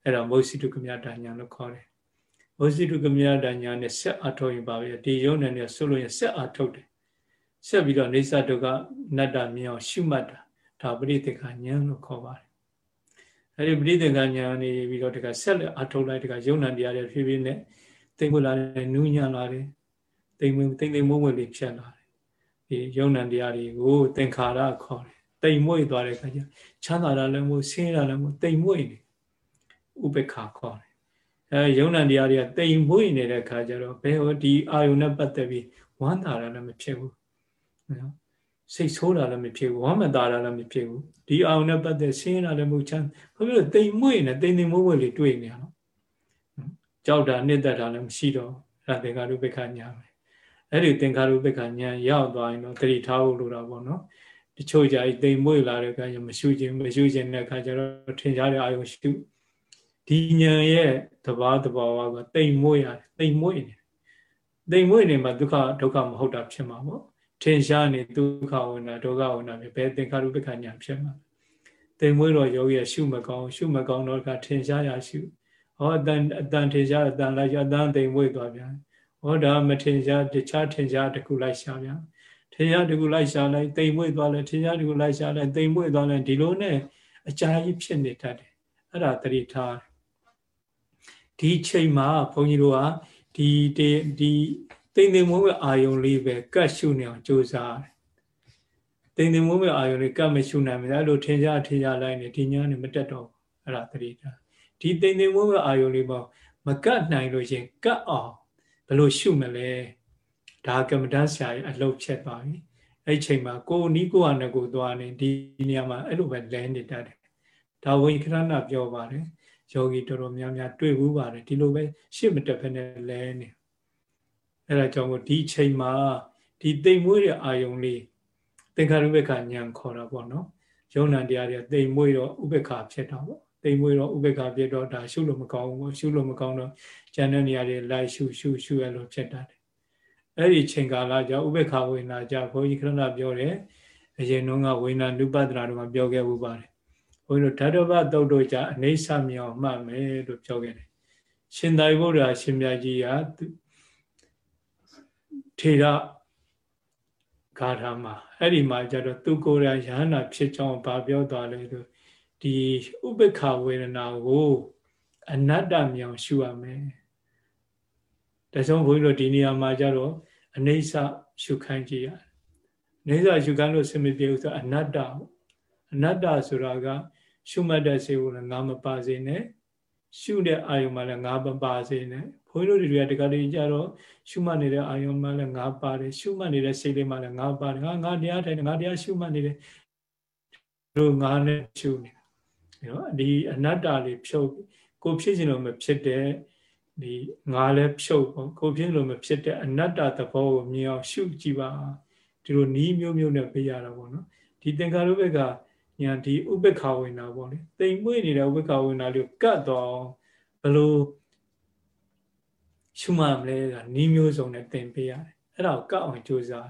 အဲ့တော့မောဇိတုကမြတံညာလို့ခေါ်တယ်မောဇိတုကမြတံညာနဲ့ဆက်အထုတ်ရင်ပါပဲဒီယုံနံနဲ့စွန့်လို့ရင်ဆက်အထုတ်တယ် ဆက်ပြီးတော့နေသဒုက္ခနတ္တမြင်အောင်ရှုမှတ်တာဒါပရိသေခဉာဏ်လို့ခေါ်ပါတယ်အဲဒီပရိသေခဉာဏ်နေပြီးတော့တကဆက်လက်အထုတ်လိုက်တကယုံနံတရားတွေဖြည်းဖြည်းနဲ့တိမ်ဝင်လာတယ်နူးညံ့လာတယ်တိမ်ဝင်တိမ်တိမ်မုံဝင်လေးဖြစ်လာတယ်ဒီယုံနံတရားတွေကိုသင်္ခါရခေါ်တယ်တိမ်မွေ့သွားတဲ့ခါကျချမ်းသာတာလည်းမဟုတ်ဆင်းရဲတာလည်းမဟုတ်တိမ်မွေ့နေဥပေက္ခခေါ်တယ်အဲယုံနံတရားတွေကတိမ်မွေ့နေတဲ့ခါကျတော့ဘယ်ဟောဒီအာယုန်နဲ့ပတ်သက်ပြီးဝမ်းသာတာလည်းမဖြစ်ဘူး နော်စိတ်ဆိုးတာလည်းမဖြစ်ဘူးဝမ်းမသာတာလည်းမဖြစ်ဘူးဒီအာယုန်နဲ့ပတ်သက်ဆင်းရဲတာလည်းမဟုတ်ချမ်းဘာဖြစ်လို့တိမ်မွေ့နေတိမ်တိမ်မွေ့မွေ့လေးတွေ့နေရတော့ကြောက်တာနှစ်သက်တာလည်းမရှိတော့အဲ့ဒါသင်္ခါရုပ္ပခညာပဲအဲ့ဒီသင်္ခါရုပ္ပခညာရောက်သွားရင်တော့တတိထားဖို့လိုတာပေါ့နော်တချို့ကြအိတိမ်မွေ့လာတဲ့အခါကျမရှုခြင်းမရှုခြင်းတဲ့အခါကျတော့ထင်ရှားတဲ့အာယုံရှုဒီဉာဏ်ရဲ့သဘာသဘာဝကတိမ်မွေ့ရတယ်တိမ်မွေ့နေတိမ်မွေ့နေမှာဒုက္ခဒုက္ခမဟုတ်တာဖြစ်မှာပေါ့ ထင်ရှားနေဒုက္ခဝနာဒုက္ခဝနာပဲဘယ်သင်္ခါရုပ္ပခညာဖြစ်မှာတိမ်မွေ့တော့ယောဂီရရှုမကောင်းရှုမကောင်းတော့ကထင်ရှားရရှုဟောအတန်အတန်ထင်ရှားအတန်လိုက်အတန်သိမ်မွေ့သွားပြန်ဟောဒါမထင်ရှားတခြားထင်ရှားတစ်ခုလိုက်ရှာပြန်ထင်ရှားတကူလိုက်ရှာလိုက်တိမ်မွေ့သွားလဲထင်ရှားတကူလိုက်ရှာလိုက်တိမ်မွေ့သွားလဲဒီလိုနဲ့အကြာကြီးဖြစ်နေတတ်တယ်အဲ့ဒါတတိထားဒီချိန်မှာဘုန်းကြီးတို့ကဒီဒီ တိမ်တိမ်မွေ့အာယုံလေးပဲကတ်ရှုနေအောင်ကြိုးစားတယ်တိမ်တိမ်မွေ့အာယုံလေးကတ်မရှုနိုင်ဘူးအဲ့လိုထင်ရှားထင်ရှားလိုက်နေဒီညာနဲ့မတက်တော့အဲ့ဒါတတိထားဒီတိမ်တိမ်မွေ့အာယုံလေးပေါ့မကတ်နိုင်လို့ရှင်ကတ်အောင်ဘယ်လိုရှုမလဲဒါကမ္မဋ္ဌာန်းဆရာရဲ့အလုပ်ဖြစ်သွားပြီအဲ့ချိန်မှာကိုနီးကိုဟာနဲ့ကိုသွားနေဒီနေရာမှာအဲ့လိုပဲလဲနေတတ်တယ်ဒါဝိခရဏပြောပါတယ်ယောဂီတော်တော်များများတွေ့ဘူးပါတယ်ဒီလိုပဲရှစ်မတက်ဖက်နဲ့လဲနေ အဲ့ဒါကြောင့်မို့ဒီချိန်မှာဒီတိမ်မွေးတဲ့အာယုံလေးသင်္ခါရုပ္ပခဉာဏ်ခေါ်တာပေါ့နော်ယုံနာတရားတွေတိမ်မွေးတော့ဥပ္ပခဖြစ်တာပေါ့တိမ်မွေးတော့ဥပ္ပခဖြစ်တော့ဒါရှုလို့မကောင်းဘူးရှုလို့မကောင်းတော့ဉာဏ်တဲ့နေရာတွေလိုက်ရှုရှုရှုရလို့ဖြစ်တာတယ်အဲ့ဒီချိန်ကာလကြောင့်ဥပေက္ခဝေနာကြဘုန်းကြီးခရဏပြောတယ်အရင်တုန်းကဝေနာနုပဒနာတုန်းကပြောခဲ့ဘူးပါတယ်ဘုန်းကြီးတို့ဓာတဘတုတ်တို့ကြအနေဆမြောင်မှတ်မယ်လို့ပြောခဲ့တယ်ရှင်သာရိပုတ္တရာရှင်မြတ်ကြီးက ထေရဂါထာမှာအဲ့ဒီမှာကျတော့သူကိုယ်ရယဟနာဖြစ်ကြောင်းဗာပြောသွားလေသူဒီဥပေက္ခဝေဒနာကို အနတ္တမြောင်ရှုရမယ်ဒါကြောင့်ဘုန်းကြီးတို့ဒီနေရာမှာကျတော့အနေဆရှုခိုင်းကြည့်ရတယ်အနေဆရှုခိုင်းလို့ဆင်မပြေဘူးဆိုအနတ္တအနတ္တဆိုတာက ရှုမှတ်တဲ့စိတ်ကိုလည်းငါမပါစေနဲ့ရှုတဲ့အာယုံမှလည်းငါမပါစေနဲ့ ဘုန်းကြီးတို့တွေကတခါတည်းကြတော့ရှုမှတ်နေတဲ့အာယုံမှလည်းငါပါတယ်ရှုမှတ်နေတဲ့စိတ်လေးမှလည်းငါပါတယ်ငါငါတရားထိုင်ငါတရားရှုမှတ်နေတယ်တို့ငါနဲ့ရှုနေနော်ဒီအနတ္တလေးဖြုတ်ကိုဖြစ်ခြင်းလို့မဖြစ်တဲ့ဒီငါလည်းဖြုတ်ပေါ့ကိုဖြစ်လို့မဖြစ်တဲ့အနတ္တသဘောကိုမြင်အောင်ရှုကြည့်ပါဒီလိုနီးမျိုးမျိုးနဲ့ပြရတာပေါ့နော်ဒီသင်္ခါရုပ္ပကညာဒီဥပ္ပခာဝိနာပေါ့လေတိမ်မွေ့နေတဲ့ဥပ္ပခာဝိနာလေးကိုကတ်တော့ဘလို့ ရှုမှမလဲကနီးမျိုးစုံနဲ့သင်ပေးရတယ်အဲ့ဒါကိုကတ်အောင်ကြိုးစား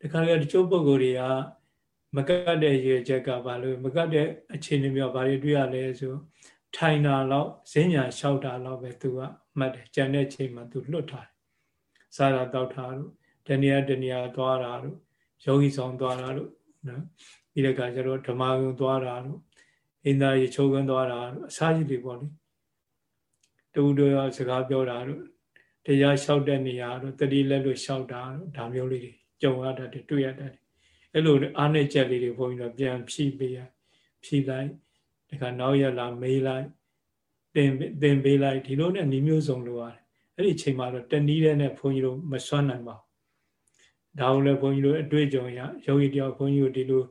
တခါကတချို့ပုံကိုယ်တွေကမကတ်တဲ့ရွေချက်ကဘာလို့မကတ်တဲ့အခြေအနေမျိုးဘာတွေတွေ့ရလဲဆိုထိုင်တာလောက်ဈဉ္ညာလျှောက်တာလောက်ပဲသူကမှတ်တယ်ကြံတဲ့ချိန်မှာသူလွတ်ထားတယ်စားတာတောက်တာတို့တဏှာတဏှာသွားတာတို့ယောဂီဆောင်သွားတာတို့နော်ပြီးတဲ့အခါကျတော့ဓမ္မယုံသွားတာတို့အင်္သာရေချိုးခွန်းသွားတာတို့အစားကြီးတွေပေါ့လေ တူတူရောစကားပြောတာတို့တရားလျှောက်တဲ့နေရာတို့တတိလက်လို့လျှောက်တာတို့ဒါမျိုးလေးတွေကြုံရတတ်တယ်တွေ့ရတတ်တယ်အဲ့လိုအားနဲ့ချက်လေးတွေဘုန်းကြီးတို့ပြန်ဖြည့်ပေးရဖြည့်လိုက်ဒီကနောက်ရလာမေးလိုက်တင်တင်ပေးလိုက်ဒီလိုနဲ့နှီးမျိုးစုံလိုရတယ်အဲ့ဒီချိန်မှာတော့တနည်းတဲ့နဲ့ဘုန်းကြီးတို့မစွမ်းနိုင်ပါဘူးဒါကိုလည်းဘုန်းကြီးတို့အတွေ့အကြုံရယောဂီတယောက်ဘုန်းကြီးတို့ဒီလို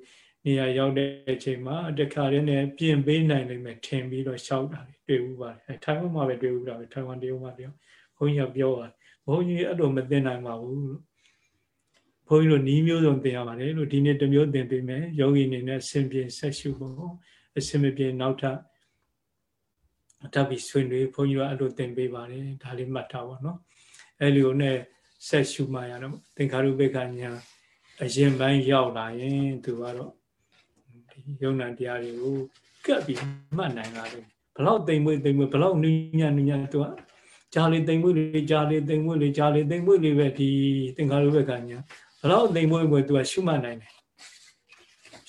နေရာရောက်တဲ့အချိန်မှာတခါတည်းနဲ့ပြင်ပေးနိုင်လိမ့်မယ်ထင်ပြီးတော့ရှောက်တာတွေ့ဘူးပါတယ်အဲထိုင်ဝမ်မှာပဲတွေ့ဘူးတာပဲထိုင်ဝမ်တရုတ်မှာတယောက်ဘုန်းကြီးကပြောတာဘုန်းကြီးအဲ့လိုမသိနိုင်ပါဘူးလို့ဘုန်းကြီးတို့နီးမျိုးစုံသင်ရပါတယ်လို့ဒီနေ့တစ်မျိုးသင်ပေးမယ်ယောဂီအနေနဲ့ဆင်ပြေဆက်ရှုဖို့အစင်မပြေနောက်ထပ်ထပ်ပြီးဆွေးနွေးဘုန်းကြီးတို့အဲ့လိုသင်ပေးပါတယ်ဒါလေးမှတ်ထားပါတော့အဲ့လိုနဲ့ဆက်ရှုမှရတော့သင်္ခါရုပ္ပကညာအရင်ပိုင်းရောက်လာရင်သူကတော့ဒီ ယုံ nant တရားတွေကိုကပ်ပြီးမှတ်နိုင်လာတယ်ဘလောက်တိမ်မွေ့တိမ်မွေ့ဘလောက်နူးညံ့နူးညံ့သူကကြားလေးတိမ်မွေ့လေးကြားလေးတိမ်မွေ့လေးကြားလေးတိမ်မွေ့လေးပဲဒီသင်္ခါရုပ္ပကညာဘလောက်တိမ်မွေ့မွေ့သူကရှုမှတ်နိုင်တယ်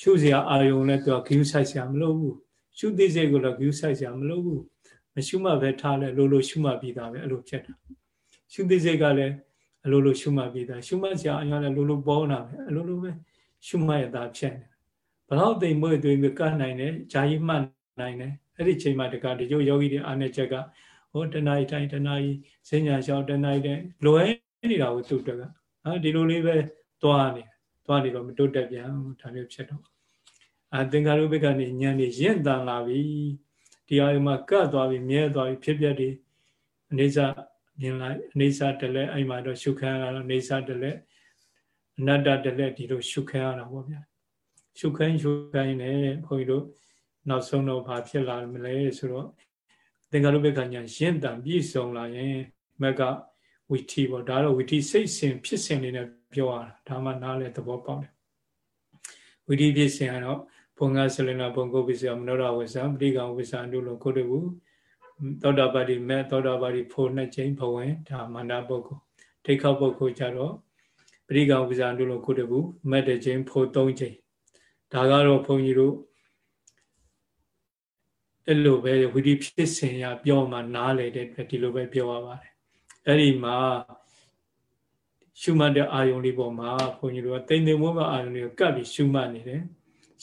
ရှုစရာအာယုံနဲ့သူကဂယုဆိုင်စရာမလိုဘူးရှုသိစိတ်ကိုလည်းဂယုဆိုင်စရာမလိုဘူးမရှုမှတ်ပဲထားလဲလိုလိုရှုမှတ်ပြီးသားပဲအဲ့လိုဖြစ်တာရှုသိစိတ်ကလည်းအလိုလိုရှုမှတ်ပြီးသားရှုမှတ်စရာအရာလည်းလိုလိုပေါ်လာပဲအလိုလိုပဲရှုမှတ်ရတာဖြစ်နေဘ လောက်တိမ်မွေ့သွေးပြီးကတ်နိုင်တယ်ဂျာကြီးမှတ်နိုင်တယ်အဲ့ဒီချိန်မှာတကဒီကျိုးယောဂီတွေအားနေချက်ကဟိုတဏှာကြီးတိုင်းတဏှာကြီးစဉညာလျှောက်တဏှာကြီးတဲ့လွယ်နေတာကိုသူ့တက်ကဟာဒီလိုလေးပဲသွားနေသွားနေတော့မတုတ်တက်ပြန်ဒါမျိုးဖြစ်တော့အသင်္ကာရုပ္ပကနေဉာဏ်นี่ရင့်တန်လာပြီဒီအာယုမှာကတ်သွားပြီမြဲသွားပြီဖြစ်ပျက်တွေအနေစာမြင်လိုက်အနေစာတလဲအဲ့မှာတော့ရှုခံရတော့အနေစာတလဲအနတ္တတလဲဒီလိုရှုခံရတာပေါ့ဗျာ ရှုခံရှုခံနေဘုန်းကြီးတို့နောက်ဆုံးတော့ဘာဖြစ်လာမလဲဆိုတော့သင်္ကာရုပ္ပကညာရင့်တန်ပြည့်စုံလာရင်မကဝီတီပေါ့ဒါတော့ဝီတီစိတ်စဉ်ဖြစ်စဉ်လေးနဲ့ပြောရတာဒါမှနားလဲသဘောပေါက်တယ်ဝီတီဖြစ်စဉ်ကတော့ဘုံငါဆလနာဘုံကိုပိစယမနောရဝဇံပရိကံဝိဇာနုလုံးကိုတကူသောတာပတိမဲ့သောတာပတိဖို့နှစ်ကြိမ်ဘဝင်ဒါမန္တပုဂ္ဂိုလ်ဒိဋ္ဌပုဂ္ဂိုလ်ကြတော့ပရိကဥပ္ပဇာနုလုံးကိုတဘူးမတ်တခြင်းဖို့၃ချိန် ဒါကတော့ဘုန်းကြီးတို့အဲ့လိုပဲဝိဓိဖြစ်စဉ်ရပြောမှနားလေတဲ့အတွက်ဒီလိုပဲပြောရပါတယ်အဲ့ဒီမှာရှုမှတ်တဲ့အာယုံလေးပေါ်မှာဘုန်းကြီးတို့ကတိမ်တိမ်မိုးကအာယုံလေးကိုကပ်ပြီးရှုမှတ်နေတယ်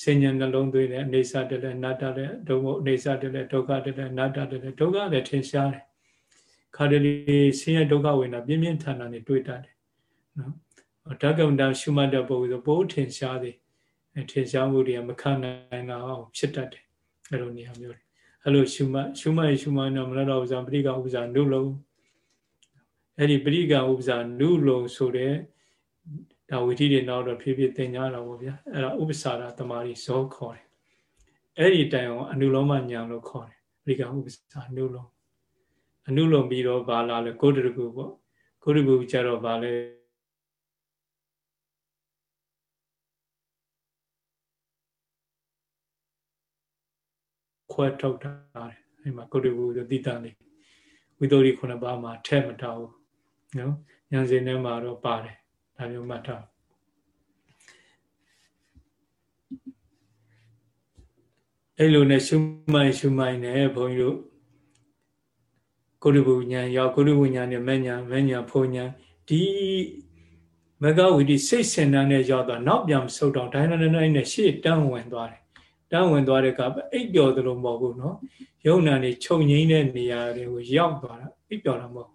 စဉ္ညာနှလုံးသွင်းတယ်အနေစာတက်တယ်အနတ္တတက်ဒုက္ခအနေစာတက်တယ်ဒုက္ခတက်တယ်အနတ္တတက်တယ်ဒုက္ခလည်းထင်ရှားတယ်ခါတလေဆင်းရဲဒုက္ခဝေဒနာပြင်းပြင်းထန်ထန်နဲ့တွေ့တတ်တယ်နော်ဓကမ္မတရှုမှတ်တဲ့ပုဂ္ဂိုလ်ဆိုဘိုးထင်ရှားသည် ထင်ရှားမှုတွေကမခံနိုင်တော့အောင်ဖြစ်တတ်တယ်အဲ့လိုနေရာမျိုးအဲ့လိုရှုမှတ်ရှုမှတ်ရှုမှတ်တော့မလို့တော့ဥစ္စာပရိကဥစ္စာနုလုံးအဲ့ဒီပရိကဥစ္စာနုလုံးဆိုတဲ့ဒါဝိသီတွေနောက်တော့ဖြည်းဖြည်းသင်ကြတာပေါ့ဗျာအဲ့ဒါဥပ္ပစာရတမာရီဇောခေါ်တယ်အဲ့ဒီတိုင်အောင်အနုလောမညာလို့ခေါ်တယ်ပရိကဥပ္ပစာနုလုံးအနုလုံးပြီးတော့ဘာလာလဲကိုတရကုပေါ့ကိုတရကုကြတော့ဘာလဲ ခွဲထုတ်တာတယ်အဲ့မှာကိုတရကုဆိုတိတန်လေးဝိသုရိခုနှစ်ပါးမှာထဲ့မထားဘူးနော်ဉာဏ်စဉ်ထဲမှာတော့ပါတယ်ဒါမျိုးမှတ်ထားအဲ့လိုနဲ့ရှုမိုင်းရှုမိုင်းနဲ့ဘုန်းကြီးတို့ကိုရိဘုဉာဏ်ရောက်ကိုရိဘုဉာဏ်နဲ့မဉာဏ်မဉာဏ်ဖုံဉာဏ်ဒီမဂဝိတိစိတ်စင်တန်းနဲ့ရောက်တော့နောက်ပြန်ဆုတ်တော့ဒိုင်းနိုင်းနဲ့ရှေ့တန်းဝင်သွားတယ် တန်းဝင်သွားတဲ့ကအိပ်ပျော်သလိုမဟုတ်ဘူးနော်ယုံနာနေခြုံငိမ့်တဲ့နေရာတွေကိုရောက်သွားတာအိပ်ပျော်တာမဟုတ်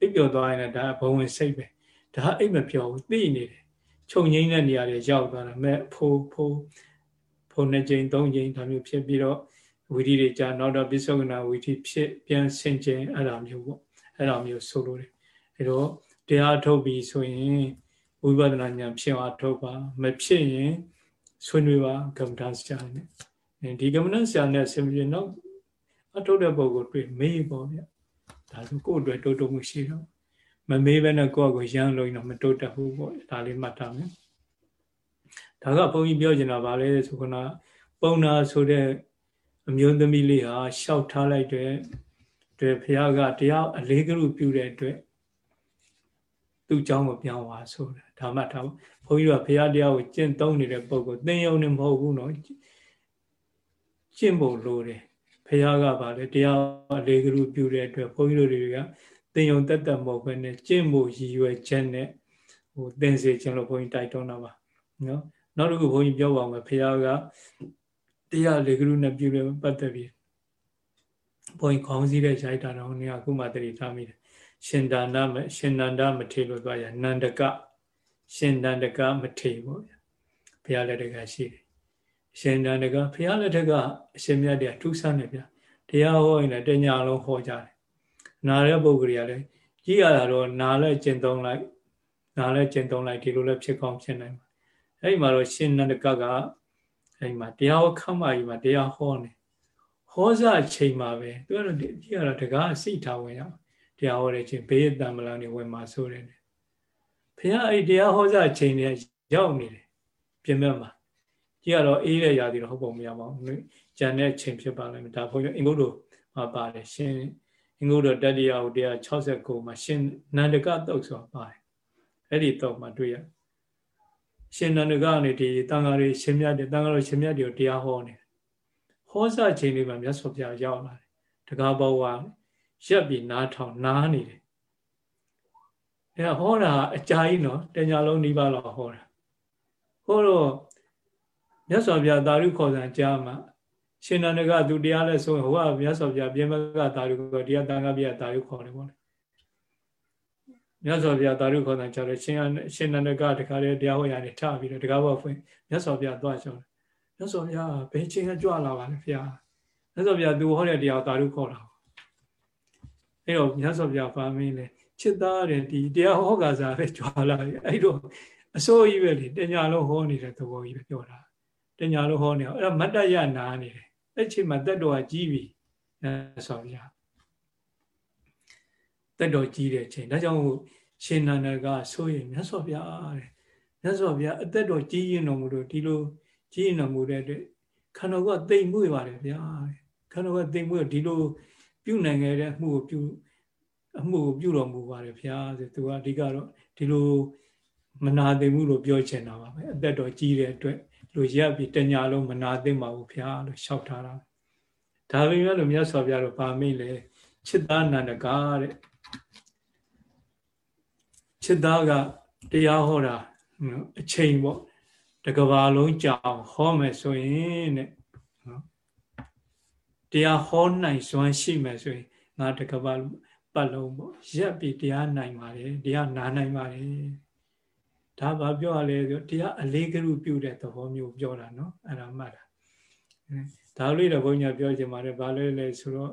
အိပ်ပျော်သွားရင်ဒါဘဝဝင်စိတ်ပဲဒါအိပ်မပျော်ဘူးသိနေတယ်ခြုံငိမ့်တဲ့နေရာတွေရောက်သွားတာမဲ့ဖိုးဖိုးဖိုးနှစ်ကြိမ်သုံးကြိမ်ဒါမျိုးဖြစ်ပြီးတော့ဝီဒီတွေကြာနောက်တော့ပိဿကနာဝီဒီဖြစ်ပြန်ဆင်ကျင်အဲ့လိုမျိုးပေါ့အဲ့လိုမျိုးဆိုလို့တယ်အဲတော့တရားထုတ်ပြီးဆိုရင်ဝိပဿနာဉာဏ်ဖြစ်အောင်ထုတ်ပါမဖြစ်ရင် ဆွေးနွေးပါကမ္မဋ္ဌာန်းဆရာနဲ့ဒီကမ္မဋ္ဌာန်းဆရာနဲ့ဆင်ပြေတော့အထုတ်တဲ့ပုံကိုတွေ့မေးပေါ့ဗျဒါဆိုကိုယ့်အတွက်တိုးတိုးမှုရှိတော့မမေးဘဲနဲ့ကိုယ့်အကိုရမ်းလို့တော့မတိုးတက်ဘူးပေါ့ဒါလေးမှတ်ထားမယ်ဒါကဘုန်းကြီးပြောချင်တာဗာလဲဆိုခဏပုံနာဆိုတဲ့အမျိုးသမီးလေးဟာရှောက်ထားလိုက်တဲ့တွေ့ဘုရားကတရားအလေးကလူပြုတဲ့အတွက် သူ့เจ้าကိုပြောင်းသွားဆိုတာဒါမှတ်ထားဘုန်းကြီးကဘုရားတရားကိုကျင့်သုံးနေတဲ့ပုံကိုသင်ယုံနေမဟုတ်ဘူးနော်ကျင့်ဖို့လိုတယ်ဘုရားကဗာလေတရားအလေးကလူပြုတဲ့အတွက်ဘုန်းကြီးတို့တွေကသင်ယုံတက်တက်မဟုတ်ဘဲနဲ့ကျင့်ဖို့ရည်ရွယ်ချက်နဲ့ဟိုသင်စေခြင်းလို့ဘုန်းကြီးတိုက်တွန်းတာပါနော်နောက်တစ်ခုဘုန်းကြီးပြောပါမယ်ဘုရားကတရားလေကရုနဲ့ပြုလို့ပတ်သက်ပြီးဘုန်းကြီးခေါင်းစည်းတဲ့ရိုက်တာတော့နေအခုမှတတိထားမိတယ် ရှင်ဒါနမရှင်နန္ဒမထေလို့သွားရနန္ဒကရှင်နန္ဒကမထေပေါ့ဗျာဘုရားလက်ထက်ကရှိတယ်ရှင်နန္ဒကဘုရားလက်ထက်ကအရှင်မြတ်တရားထူးဆန်းတယ်ဗျာတရားဟောရင်လည်းတညာလုံးဟောကြတယ်နားတဲ့ပုဂ္ဂိုလ်တွေကလည်းကြည့်ရတာတော့နားလည်းကျင့်သုံးလိုက်နားလည်းကျင့်သုံးလိုက်ဒီလိုလည်းဖြစ်ကောင်းဖြစ်နိုင်ပါအဲ့ဒီမှာတော့ရှင်နန္ဒကကအဲ့ဒီမှာတရားဟောခမ်းမကြီးမှာတရားဟောနေဟောစအချိန်မှာပဲသူကတော့ဒီကတော့တကားစိတ်ထားဝင်ရ တရားဟောတဲ့ချိန်ဘေးတံမလာနေဝင်မှာဆိုတယ်ဘုရားအဲ့တရားဟောစအချိန်တွေရောက်နေတယ်ပြင်မဲ့မှာကြီးကတော့အေးတဲ့ຢာဒီတော့ဟုတ်ပုံမရပါဘူး။ကြံတဲ့ချိန်ဖြစ်ပါလိမ့်မယ်။ဒါဘုန်းကြီးအင်္ဂုတ္တမှာပါတယ်ရှင်အင်္ဂုတ္တတတိယဟု169မှာရှင်နန္ဒကတုတ်ဆိုတာပါတယ်။အဲ့ဒီတုတ်မှာတွေ့ရရှင်နန္ဒကကနေဒီတန်ဃာတွေရှင်မြတ်တွေတန်ဃာတွေရှင်မြတ်တွေကိုတရားဟောနေတယ်။ဟောစချိန်လေးမှာမြတ်စွာဘုရားရောက်လာတယ်။တကားဘောက ရက်ပြီးနားထောင်နားနေတယ်။အဲဟောတာအကြာကြီးနော်တညာလုံးနှိပါလောက်ဟောတာ။ဟောတော့မြတ်စွာဘုရားသာဓုခေါ်စံကြားမှာရှင်နန္ဒကသူတရားလဲဆိုဟိုကမြတ်စွာဘုရားပြင်မကသာဓုခေါ်တရားတန်ခါပြသာဓုခေါ်တယ်ပေါ့လေမြတ်စွာဘုရားသာဓုခေါ်စံကြားတယ်ရှင်ရှင်နန္ဒကတခါလေတရားဟောရနေထပြီးတော့တကားဘောဖွင့်မြတ်စွာဘုရားသွားရှောင်းတယ်မြတ်စွာဘုရားဘယ်ချိန်ကကြွလာပါလဲဘုရားမြတ်စွာဘုရားသူဟောတဲ့တရားသာဓုခေါ်တာ အဲ့တော့မြတ်စွာဘုရားဗာမင်းလေချစ်သားတယ်ဒီတရားဟောကစားပဲကြွလာပြီအဲ့တော့အစိုးရပဲလေတညာလုံးဟောနေတဲ့သဘောကြီးပဲပြောတာတညာလို့ဟောနေအောင်အဲ့တော့မတ္တရနာနေတယ်အဲ့ချိန်မှာတက်တော်ကကြီးပြီအဲဆိုပြတက်တော်ကြီးတဲ့ချိန်ဒါကြောင့်ရှင်နန္ဒကဆိုရင်မြတ်စွာဘုရားတဲ့မြတ်စွာဘုရားအသက်တော်ကြီးရင်တော်မူလို့ဒီလိုကြီးရင်တော်မူတဲ့အတွက်ခန္ဓာကတိမ်မွေ့ပါတယ်ဗျာခန္ဓာကတိမ်မွေ့ဒီလို ပြုနိုင်ခဲ့တဲ့အမှုကိုပြုအမှုကိုပြုတော်မူပါတယ်ဗျာဆိုသူကအဓိကတော့ဒီလိုမနာသိမှုလို့ပြောချင်တာပါပဲအသက်တော်ကြီးတဲ့အတွက်လူရပ်ပြီးတညာလုံးမနာသိပါဘူးဗျာလို့ရှောက်ထားတာဒါပေမဲ့လို့မြတ်စွာဘုရားတို့ဗာမိလေချစ်သားနန္ဒကာတဲ့ချစ်သားကတရားဟောတာအချိန်ပေါ့တကဘာလုံးကြောင်ဟောမယ်ဆိုရင်တဲ့ တရားဟောနိုင်စွမ်းရှိမယ်ဆိုရင်ငါတကဘာပတ်လုံးပေါ့ရက်ပြီးတရားနိုင်ပါတယ်တရားနာနိုင်ပါတယ်ဒါဘာပြောရလဲဆိုတရားအလေးကရုပြုတဲ့သဘောမျိုးပြောတာနော်အဲ့ဒါမှတ်တာဒါလေးတော့ဘုန်းကြီးပြောချင်ပါတယ်ဘာလဲလဲဆိုတော့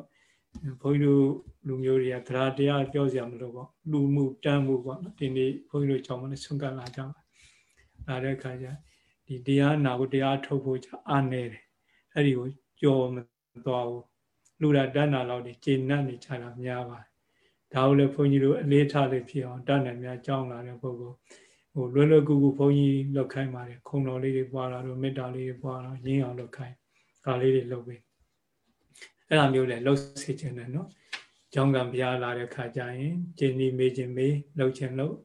ဘုန်းကြီးတို့လူမျိုးတွေကသရတရားပြောစရာမလိုပေါ့လူမှုတမ်းမှုပေါ့ဒီနေ့ဘုန်းကြီးတို့ကြောင့်မလဲဆွန့်ကပ်လာကြပါလာတဲ့ခါကျဒီတရားနာကိုတရားထုတ်ဖို့ကြအားနေတယ်အဲ့ဒီကိုကြော်မ သွားဘူးလူရတဏ္ဍာလောက်နေကျေနပ်နေကြတာများပါတယ်ဒါကိုလည်းဘုန်းကြီးတို့အလေးထားလေးဖြစ်အောင်တဏ္ဍာများကြောင်းလာတဲ့ပုဂ္ဂိုလ်ဟိုလွယ်လွယ်ကူကူဘုန်းကြီးလောက်ခိုင်းပါတယ်ခုံတော်လေးတွေပွားလာတော့မေတ္တာလေးတွေပွားလာရင်းအောင်လောက်ခိုင်းဒါလေးတွေလုပ်ပေးအဲ့လိုမျိုးလည်းလှုပ်စေခြင်းနဲ့နော်ကျောင်းကံဘုရားလာတဲ့ခါကျရင်ကျင်းဒီမေးခြင်းမေးလှုပ်ခြင်းလှုပ်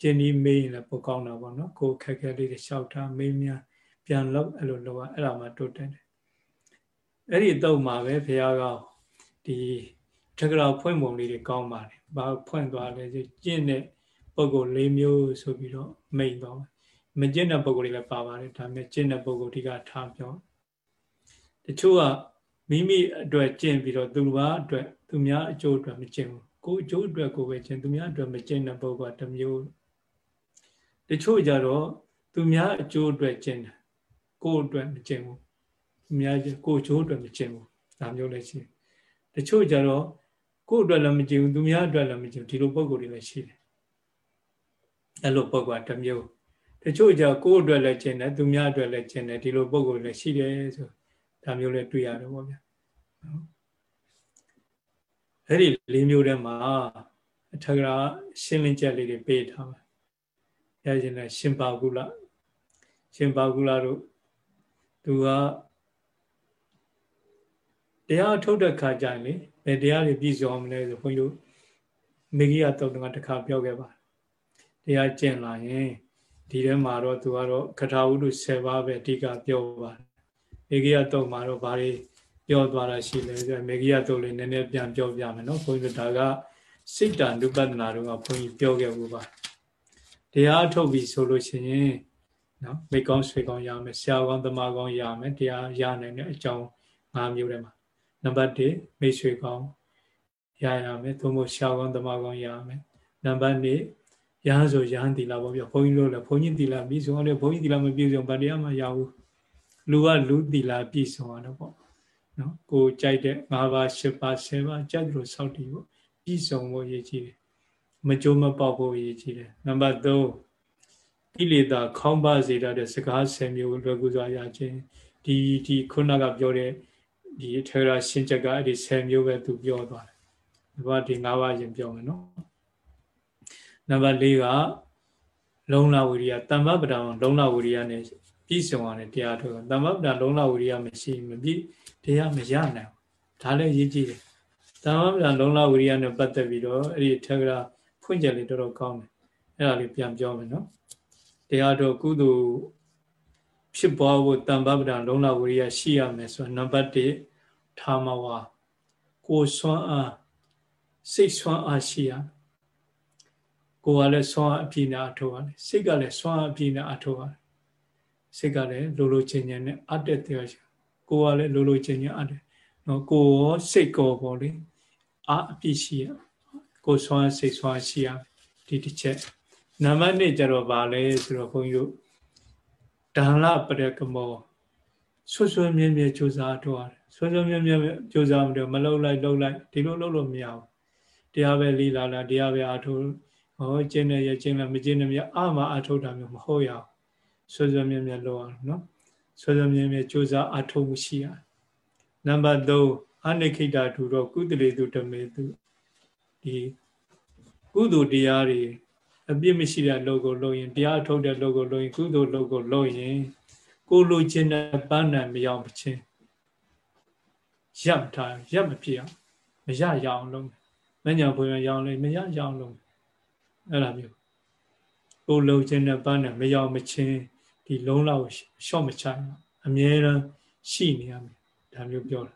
ကျင်းဒီမေးရင်လည်းပိုကောင်းတာပေါ့နော်ကိုယ်ခက်ခဲလေးတွေလျှောက်ထားမေးမြန်းပြန်လှုပ်အဲ့လိုလှုပ်အဲ့ဒါမှတိုးတက်တယ် အဲ့ဒီတော့မှာပဲဘုရားကဒီတက္ကရာဖွင့်ပုံလေးတွေကောင်းပါတယ်ဘာဖွင့်သွားလဲကျင့်တဲ့ပုံကို၄မျိုးဆိုပြီးတော့မိန်သွားမကျင့်တဲ့ပုံကိုလည်းပါပါတယ်ဒါပေမဲ့ကျင့်တဲ့ပုံကိုအဓိကထားပြောတချို့ကမိမိအတွက်ကျင့်ပြီးတော့သူဘာအတွက်သူများအကျိုးအတွက်မကျင့်ဘူးကိုအကျိုးအတွက်ကိုပဲကျင့်သူများအတွက်မကျင့်တဲ့ပုံကတစ်မျိုးတချို့ကြတော့သူများအကျိုးအတွက်ကျင့်တယ်ကိုအတွက်မကျင့်ဘူး သူများကိုအကျိုးအတွက်မကျင့်ဘူးဒါမျိုးလည်းရှိတယ်တချို့ကြတော့ကိုယ့်အတွက်လည်းမကျင့်ဘူးသူများအတွက်လည်းမကျင့်ဒီလိုပုံကိုယ်တွေလည်းရှိတယ်အဲ့လိုပုံကတစ်မျိုးတချို့ကြကိုယ့်အတွက်လည်းကျင့်တယ်သူများအတွက်လည်းကျင့်တယ်ဒီလိုပုံကိုယ်လည်းရှိတယ်ဆိုဒါမျိုးလည်းတွေ့ရတယ်ပေါ့ဗျာအဲ့ဒီလေးမျိုးထဲမှာအထက်ကရာရှင်းလင်းချက်လေးတွေပေးထားပါရရင်လည်းရှင်ပါကုလရှင်ပါကုလတို့သူက တရားထုတ်တဲ့ခါကျရင်လေဘယ်တရားတွေပြည့်စုံမလဲဆိုခွန်ကြီးတို့မေဂိယတုတ်တကတစ်ခါပြောခဲ့ပါတရားကျင့်လာရင်ဒီထဲမှာတော့သူကတော့ခထာဝုဒ္ဓ10ပါးပဲအဓိကပြောပါတယ်မေဂိယတုတ်မှာတော့ဘာတွေပြောသွားတာရှိလဲဆိုမေဂိယတုတ်လေးနည်းနည်းပြန်ပြောပြမယ်နော်ခွန်ကြီးတို့ဒါကစိတ်တန်ဒုပဒနာတို့ကခွန်ကြီးပြောခဲ့ဘူးပါတရားထုတ်ပြီဆိုလို့ရှိရင်နော်မိကောင်းဆွေကောင်းရမယ်ဆရာကောင်းသမားကောင်းရမယ်တရားရနိုင်တဲ့အကြောင်း၅မျိုးထဲမှာ နံပါတ်1မိတ်ဆွေကောင်းရရမယ်သို့မဟုတ်ရှားကောင်းတမကောင်းရမယ်နံပါတ်2ရဟန်းဆိုရဟန်းတီလာပေါ့ဗျဘုန်းကြီးတို့လည်းဘုန်းကြီးတီလာပြီးဆိုတော့ဘုန်းကြီးတီလာမပြည့်စုံဗတရားမှရဘူးလူကလူတီလာပြည့်စုံတော့ပေါ့နော်ကိုကြိုက်တဲ့၅ပါး၈ပါး၁၀ပါးကြိုက်လို့စောက်တည်ဖို့ပြည့်စုံဖို့ရည်ကြီးတယ်မကြိုးမပေါက်ဖို့ရည်ကြီးတယ်နံပါတ်3ကိလေသာခေါင်းပါစေတဲ့စကား၁၀မျိုးလွယ်ကူစွာရခြင်းဒီဒီခုနကပြောတဲ့ ဒီထေရရှင်းချက်ကအဲ့ဒီ10မျိုးပဲသူပြောသွားတယ်။ဒီဘာဒီ၅ပါးရင်ပြောမယ်နော်။နံပါတ်၄ကလုံလဝိရိယတမ္ပပဒံလုံလဝိရိယနဲ့ပြည့်စုံရတယ်တရားထုတ်တမ္ပပဒံလုံလဝိရိယမရှိမပြည့်တရားမရနိုင်ဘူး။ဒါလည်းရေးကြည့်တယ်။တမ္ပပဒံလုံလဝိရိယနဲ့ပတ်သက်ပြီးတော့အဲ့ဒီထေရဖွင့်ကြလေးတော်တော်ကောင်းတယ်။အဲ့ဒါလေးပြန်ပြောမယ်နော်။တရားထုတ်ကုသိုလ် ဖြစ်ပေါ်ဖို့တမ္ပပဒံလုံလဝိရိယရှိရမယ်ဆိုနံပါတ်1ထာမဝါကိုဆွမ်းအားစိတ်ဆွမ်းအားရှိရကိုယ်ကလည်းဆွမ်းအားအပြည့်နဲ့အထောက်ရတယ်စိတ်ကလည်းဆွမ်းအားအပြည့်နဲ့အထောက်ရတယ်စိတ်ကလည်းလိုလိုချင်းချင်းနဲ့အတက်တရားရှိကိုယ်ကလည်းလိုလိုချင်းချင်းအတက်နော်ကိုယ်ရောစိတ်ကောပေါ့လေအာအပြည့်ရှိရကိုယ်ဆွမ်းစိတ်ဆွမ်းရှိရဒီတစ်ချက်နံပါတ်1ကျတော့ဗာလဲဆိုတော့ဘုန်းကြီးတို့ ဒါနပရကမောဆွဆွမြဲမြဲကြိုးစားတော့ရတယ်ဆွဆွမြဲမြဲကြိုးစားမလို့မလှုပ်လိုက်လှုပ်လိုက်ဒီလိုလှုပ်လို့မရဘူးတရားပဲလီလာလာတရားပဲအထုဟောကျင်းနေရကျင်းလည်းမကျင်းနေမြအမှအထုတာမျိုးမဟုတ်ရအောင်ဆွဆွမြဲမြဲလှုပ်အောင်နော်ဆွဆွမြဲမြဲကြိုးစားအထုမှုရှိရနံပါတ်3အနိခိတဒုတော့ကုသလေတုဓမေတုဒီကုသိုလ်တရားတွေ အပြစ်မရှိတဲ့လောကိုလုပ်ရင်တရားထုတ်တဲ့လောကိုလုပ်ရင်ကုသိုလ်လောကိုလုပ်ရင်ကိုလိုချင်တဲ့ပန်းနံမရောက်ချင်းရပ်ထားရပ်မဖြစ်အောင်မရရအောင်လုပ်မညာဘုံရအောင်လေမရရအောင်လုပ်အဲ့လိုမျိုးကိုလုံခြင်းနဲ့ပန်းနဲ့မရောက်မချင်းဒီလုံးလောက်ရှော့မချအမြဲတမ်းရှိနေရမယ်ဒါမျိုးပြောတာ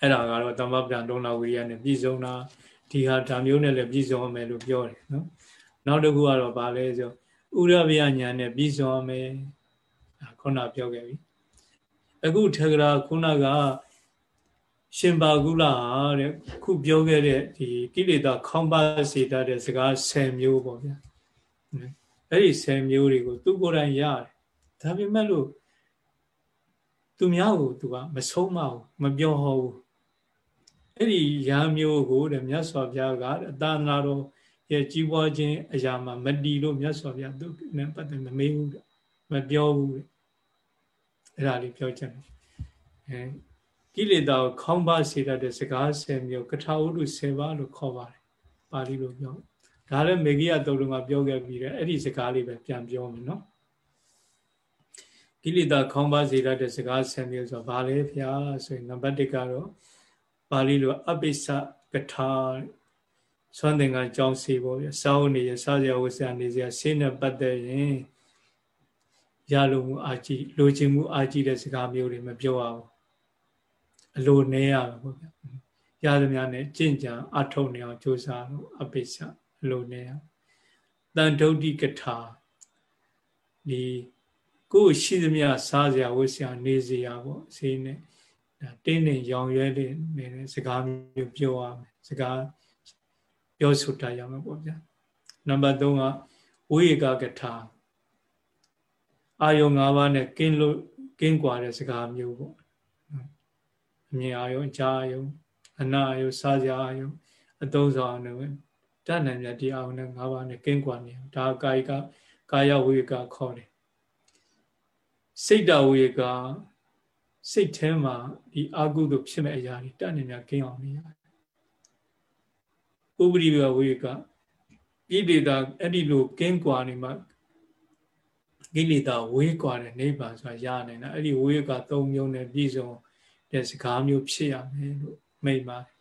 အဲ့ဒါကတော့သမ္မပဒံလုံးလောက်ဝိရိယနဲ့ပြည့်စုံတာ ဒီဟာဒါမျိုးနဲ့လည်းပြည့်စုံရမယ်လို့ပြောတယ်နော်နောက်တစ်ခုကတော့ဗာလဲဆိုဥရဗျာညာနဲ့ပြည့်စုံရမယ်ခုနပြောခဲ့ပြီအခုထေဂရာခုနကရှင်ပါကုလဟာတဲ့ခုပြောခဲ့တဲ့ဒီကိလေသာခေါင်းပါစေတတ်တဲ့စကား10မျိုးပေါ့ဗျာအဲ့ဒီ10မျိုးတွေကိုသူကိုယ်တိုင်ရတယ်ဒါပေမဲ့လို့သူများကိုသူကမဆုံးမဘူးမပြောဟောဘူး အဲ့ဒီရာမျိုးကိုတဲ့မြတ်စွာဘုရားကအသာနာတော်ရဲ့ကြီးပွားခြင်းအရာမှာမတီလို့မြတ်စွာဘုရားသူနဲ့ပတ်သက်မမေးဘူးတဲ့မပြောဘူးတဲ့အဲ့ဒါလေးပြောချင်တယ်အဲကိလေသာကိုခေါင်းပါစေတတ်တဲ့စကား10မျိုးကထာဝုဒ္ဓ10ပါးလို့ခေါ်ပါတယ်ပါဠိလိုပြောဒါလည်းမေဂိယတုတ်လုံးကပြောခဲ့ပြီးတဲ့အဲ့ဒီစကားလေးပဲပြန်ပြောမယ်နော်ကိလေသာခေါင်းပါစေတတ်တဲ့စကား10မျိုးဆိုတော့ဘာလဲဖျားဆိုရင်နံပါတ်1ကတော့ ပါဠိလိုအပိစ္ဆကထာသွမ်းသင်္ကန်းကြောင်းစီပေါ့ဗျစာအုပ်နေရစားစရာဝတ်စရာနေစရာရှင်းနဲ့ပတ်သက်ရင်ရလိုမှုအာကြည့်လိုချင်မှုအာကြည့်တဲ့စကားမျိုးတွေမပြောရဘူးအလိုနေရပေါ့ဗျရသမျှနဲ့ကြင့်ကြံအထုတ်နေအောင်ကြိုးစားလို့အပိစ္ဆအလိုနေရတန်ဒုဋ္ဌိကထာဒီကိုယ်ရှိသမျှစားစရာဝတ်စရာနေစရာပေါ့ဈေးနဲ့ဒါ တင်းနေရောင်ရွဲလေးနေတဲ့စကားမျိုးပြောရမယ်စကားပြောဆိုတာရမယ်ပေါ့ဗျာနံပါတ်3ကဝိရေကကထာအာယုံ၅ပါးနဲ့ကင်းလို့ကင်းကွာတဲ့စကားမျိုးပေါ့အမြင်အာယုံအကြာအာယုံအနာအာယုံစားစရာအာယုံအသုံးဆောင်နဲ့တဏ္ဍာမြတ်ဒီအာယုံနဲ့၅ပါးနဲ့ကင်းကွာနေဒါကာယကကာယဝိကခေါ်တယ်စိတ်တဝေက စိတ်ထဲမှာဒီအာကုသို့ဖြစ်မဲ့အရာတွေတဏ္ဍာမြတ်ကင်းအောင်နေရတယ်ဥပရိဝေကပိဋိတာအဲ့ဒီလိုကင်းကွာနေမှကိလေသာဝေးကွာတဲ့နိဗ္ဗာန်ဆိုတာရနိုင်တာအဲ့ဒီဝေးက၃မျိုးနဲ့ပြည့်စုံတဲ့စကားမျိုးဖြစ်ရမယ်လို့မိတ်ပါတယ်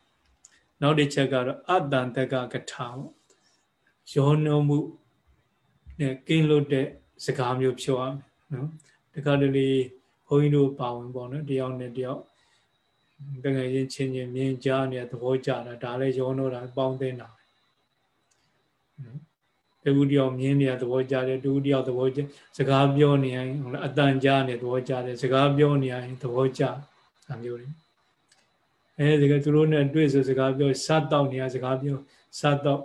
နောက်တစ်ချက်ကတော့အတ္တန်တကကထာပေါ့ယောနှုံမှုနဲ့ကင်းလို့တဲ့စကားမျိုးဖြစ်ရမယ်နော်တခါတလေဘု န်းကြီးတို့ပါဝင်ပေါ့နော်တယောက်နဲ့တယောက်တကယ်ချင်းချင်းချင်းမြင်ကြားနေတဲ့သဘောကြတာဒါလည်းယောနှုံတာပေါင်းတင်တာနော်တခုတယောက်မြင်နေတဲ့သဘောကြတယ်တခုတယောက်သဘောကြစကားပြောနေရင်အတန်ကြားနေသဘောကြတယ်စကားပြောနေရင်သဘောကြဒါမျိုးတွေအဲဒီကသူတို့နဲ့တွေ့ဆိုစကားပြောစားတော့နေရစကားပြောစားတော့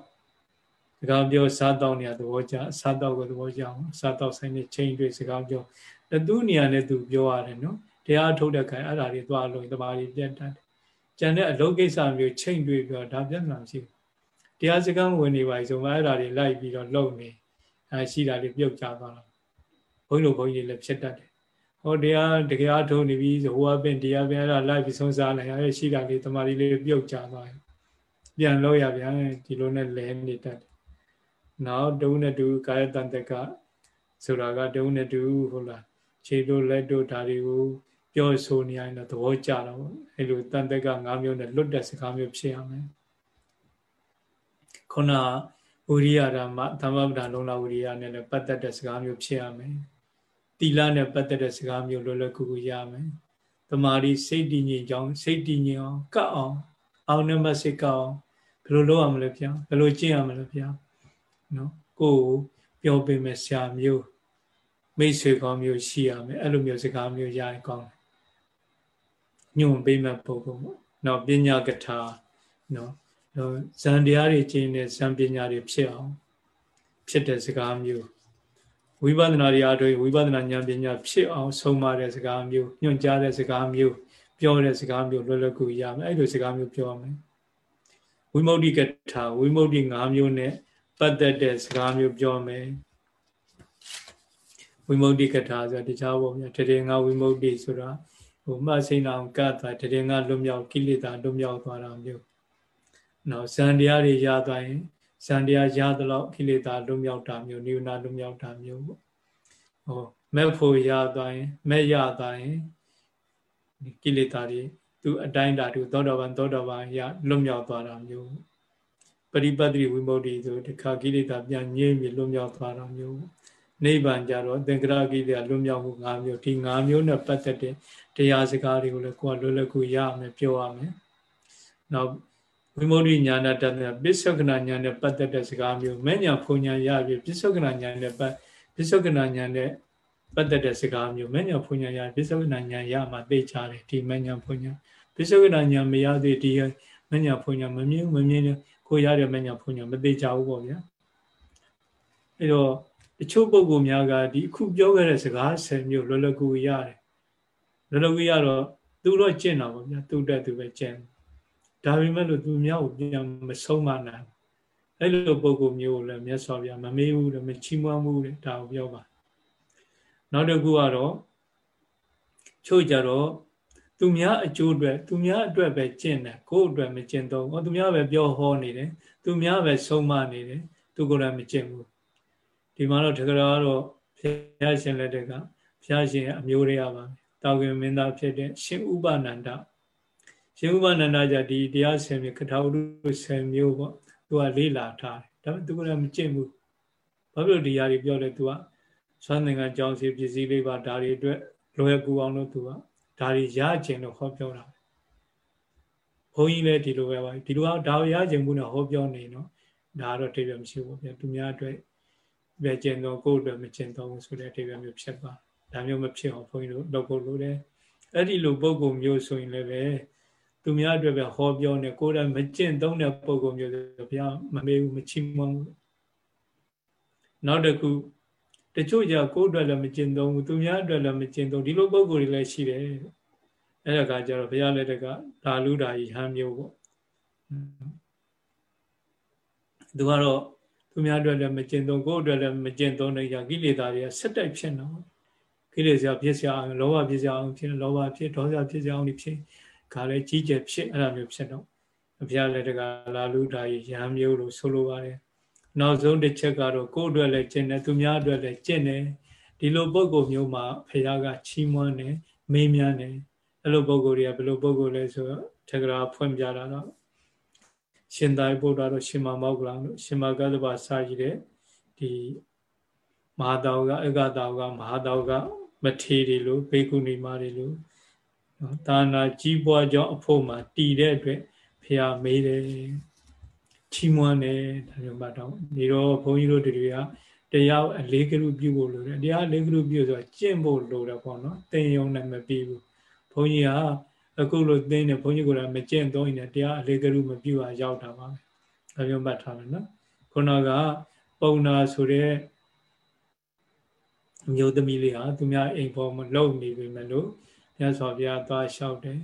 စကားပြောစားတော့နေရသဘောကြစားတော့ကိုသဘောကြအောင်စားတော့ဆိုင်နေချိန်တွေ့စကားပြော သူ့နေရာနဲ့သူပြောရတယ်နော်တရားထုတ်တဲ့ခိုင်အဲ့ဒါတွေသွားလို့တမားတွေပြတ်တတ်တယ်ကျန်တဲ့အလုပ်ကိစ္စမျိုးချိန်တွေ့ပြောဒါပြဿနာမရှိဘူးတရားစကားဝင်နေပါဆိုမှအဲ့ဒါတွေလိုက်ပြီးတော့လုံနေအဲရှိတာတွေပြုတ်ကြသွားတာဘုန်းကြီးတို့ဘုန်းကြီးတွေလည်းဖြစ်တတ်တယ်ဟောတရားတကယ်ထုံနေပြီဆိုဟိုအပင်တရားပြန်အဲ့ဒါလိုက်ပြီးဆုံးစားလိုက်အဲရှိတာလေးတမာရီလေးပြုတ်ကြသွားတယ်ပြန်လို့ရပြန်ဒီလိုနဲ့လဲနေတတ်တယ်နောက်တုံးနဲ့တူကာယတန်တကဆိုတာကတုံးနဲ့တူဟုတ်လား ခြေတို့လက်တို့ဒါတွေကိုပြောဆိုနေရင်တော့သဘောကျတော့အဲ့လိုတန်တက၅မျိုးနဲ့လွတ်တဲ့စကားမျိုးဖြစ်ရမယ်ခုနဝိရိယဓမ္မသမ္မပဒလုံးလာဝိရိယနဲ့လည်းပတ်သက်တဲ့စကားမျိုးဖြစ်ရမယ်တီလာနဲ့ပတ်သက်တဲ့စကားမျိုးလွယ်လွယ်ကူကူရမယ်တမာရီစိတ်တည်ငြိမ်ကြောင်းစိတ်တည်ငြိမ်အောင်ကတ်အောင်အောင်နဲ့မစိတ်ကအောင်ဘယ်လိုလုပ်ရမလဲဗျာဘယ်လိုကျင့်ရမလဲဗျာနော်ကိုယ်ပြောပေးမယ်ဆရာမျိုး မိတ်ဆွေကောင်းမျိုးရှိရမယ်အဲ့လိုမျိုးစကားမျိုးရရင်ကောင်းတယ်ညွန်ပေးမဲ့ပုဂ္ဂိုလ်ပေါ့နော်ပညာကထာနော်ဇန်တရားတွေကျင့်တဲ့ဇန်ပညာတွေဖြစ်အောင်ဖြစ်တဲ့စကားမျိုးဝိပဿနာတွေအားထုတ်ဝိပဿနာဉာဏ်ပညာဖြစ်အောင်ဆုံးမတဲ့စကားမျိုးညွှန်ကြားတဲ့စကားမျိုးပြောတဲ့စကားမျိုးလွယ်လွယ်ကူရမယ်အဲ့လိုစကားမျိုးပြောရမယ်ဝိမု ക്തി ကထာဝိမု ക്തി ၅မျိုးနဲ့ပတ်သက်တဲ့စကားမျိုးပြောမယ် ဝိမု ക്തി ကထာဆိုတာတခြားပေါ့ဗျာတရေငါဝိမု ക്തി ဆိုတာဟိုမှတ်စိမ့်အောင်ကတ်တာတရေငါလွတ်မြောက်ကိလေသာလွတ်မြောက်သွားတာမျိုးနော်ဇန်တရားတွေရသွားရင်ဇန်တရားရသလောက်ကိလေသာလွတ်မြောက်တာမျိုးနိဝရဏလွတ်မြောက်တာမျိုးပေါ့ဟောမဲ့ဖို့ရသွားရင်မဲ့ရသွားရင်ကိလေသာတွေသူအတိုင်းတာသူသောတော်ပန်သောတော်ပန်ရလွတ်မြောက်သွားတာမျိုး ပရိပတ်တိဝိမု ക്തി ဆိုတခါကိလေသာပြန်ငြိမ့်ပြီးလွတ်မြောက်သွားတာမျိုး နိဗ္ဗာန်ကြတော့သင်္ကရကိလေသာလွတ်မြောက်မှု၅မျိုးဒီ၅မျိုးနဲ့ပတ်သက်တဲ့တရားစကားတွေကိုလည်းကိုယ်ကလွတ်လပ်ကူရမယ်ပြောရမယ်နောက်ဝိမု ക്തി ညာဏတတပစ္ဆုကနာညာနဲ့ပတ်သက်တဲ့စကားမျိုးမဲ့ညာဖုန်ညာရပြီပစ္ဆုကနာညာနဲ့ပတ်ပစ္ဆုကနာညာနဲ့ပတ်သက်တဲ့စကားမျိုးမဲ့ညာဖုန်ညာရပစ္ဆုကနာညာရမှသိချတယ်ဒီမဲ့ညာဖုန်ညာပစ္ဆုကနာညာမရသေးဒီမဲ့ညာဖုန်ညာမမြင်မမြင်ကိုရတဲ့မဲ့ညာဖုန်ညာမသိကြဘူးပေါ့ဗျာအဲတော့ တချို့ပုဂ္ဂိုလ်များကဒီအခုပြောခဲ့တဲ့စကားဆယ်မျိုးလွယ်လွယ်ကူကူရတယ်လွယ်လွယ်ကူရတော့သူတော့ကျင့်တာပေါ့ဗျာသူတက်သူပဲကျင့်ဒါပေမဲ့လို့သူများကိုပြန်မဆုံးမနိုင်အဲ့လိုပုဂ္ဂိုလ်မျိုးကိုလည်းမြတ်စွာဘုရားမမေးဘူးလည်းမချီးမွမ်းဘူးတဲ့ဒါကိုပြောပါနောက်တစ်ခုကတော့ချို့ကြတော့သူများအကျိုးအတွက်သူများအတွက်ပဲကျင့်တယ်ကိုယ့်အတွက်မကျင့်တော့ဘူးသူများပဲပြောဟောနေတယ်သူများပဲဆုံးမနေတယ်သူကိုယ်လည်းမကျင့်ဘူး ဒီမှာတော့တကယ်တော့ဘုရားရှင်လက်ထက်ကဘုရားရှင်အမျိုးတွေရပါမယ်တောင်ကင်မင်းသားဖြစ်တဲ့ရှင်ဥပနန္ဒရှင်ဥပနန္ဒကြဒီတရားဆယ်မျိုးကထာဝုဆယ်မျိုးပေါ့သူကလေးလာထားတယ်ဒါပေမဲ့သူကလည်းမကျင့်ဘူးဘာဖြစ်လို့ဒီຢာတွေပြောလဲသူကသွမ်းသင်္ကန်းကြောင်းစီပစ္စည်းလေးပါဒါတွေအတွက်လွယ်ကူအောင်လို့သူကဒါတွေရကျင်လို့ဟောပြောတာဘုန်းကြီးလည်းဒီလိုပဲပါဒီလိုဒါရကျင်မှုနဲ့ဟောပြောနေနော်ဒါတော့တိကျမရှိဘူးဗျသူများအတွက် ပဲကျင်တော့ကိုယ့်အတွက်မကျင်တော့ဘူးဆိုတဲ့အထိပ္ပယ်မျိုးဖြစ်ပါဒါမျိုးမဖြစ်အောင်ဘုန်းကြီးတို့လုပ်ဖို့လိုတယ်အဲ့ဒီလိုပုံကုမျိုးဆိုရင်လည်းပဲသူများအတွက်ပဲဟောပြောနေကိုယ်တိုင်မကျင့်သုံးတဲ့ပုံကုမျိုးဆိုဘုရားမမေးဘူးမချီးမွမ်းဘူးနောက်တစ်ခုတချို့ကြကိုယ်အတွက်လည်းမကျင့်သုံးဘူးသူများအတွက်လည်းမကျင့်သုံးဒီလိုပုံကုတွေလည်းရှိတယ်အဲ့ဒါကကြတော့ဘုရားလက်ထက်ကဒါလူဓာကြီးဟမ်းမျိုးပေါ့သူကတော့ သူများအတွက်လည်းမကျင့်သုံးကိုယ်အတွက်လည်းမကျင့်သုံးတဲ့ကြောင့်ကိလေသာတွေကဆက်တိုက်ဖြစ်နေတော့ကိလေသာဖြစ်စရာအောင်လောဘဖြစ်စရာအောင်ဖြစ်လောဘဖြစ်ဒေါသဖြစ်စရာအောင်ဖြစ်ခါလဲကြီးကျယ်ဖြစ်အဲ့လိုမျိုးဖြစ်တော့ဘုရားလက်တကလာလူဓာကြီးရဟန်းမျိုးလို့ဆိုလိုပါတယ်နောက်ဆုံးတစ်ချက်ကတော့ကိုယ်အတွက်လည်းကျင့်တယ်သူများအတွက်လည်းကျင့်တယ်ဒီလိုပုံကုမျိုးမှာဘုရားကချီးမွမ်းတယ်မေးမြန်းတယ်အဲ့လိုပုံကုတွေကဘယ်လိုပုံကုလဲဆိုတော့ထက္ကရာဖွင့်ပြတာတော့ ရှင်သာရိပုတ္တရာတို့ရှင်မမောက္ကလတို့ရှင်မကသဗ္ဗစာကြည့်တဲ့ဒီမဟာတောကဧကတောကမဟာတောကမထေရီလိုဘေကုဏီမတွေလိုနော်ဒါနာကြီးပွားကြောင်းအဖို့မှာတည်တဲ့အတွက်ဖះမေးတယ်ချီးမွမ်းတယ်ဒါမျိုးမှတော့ဒီတော့ဘုန်းကြီးတို့တွေကတရားအလေးကလူပြုဖို့လိုတယ်တရားအလေးကလူပြုဆိုတာကျင့်ဖို့လိုတယ်ပေါ့နော်သင်ယုံနဲ့မပြီးဘူးဘုန်းကြီးက အခုလိုသင်တယ်ဘုန်းကြီးကလည်းမကျင့်သုံးရင်တရားအလေးကလူမပြုအောင်ရောက်တာပါပဲဒါမျိုးမှတ်ထားမယ်နော်ခုနကပုံနာဆိုတဲ့မျိုးသမီးလေးဟာသူများအိမ်ပေါ်မှာလုံနေပြီမလို့မြတ်စွာဘုရားသွားလျှောက်တယ်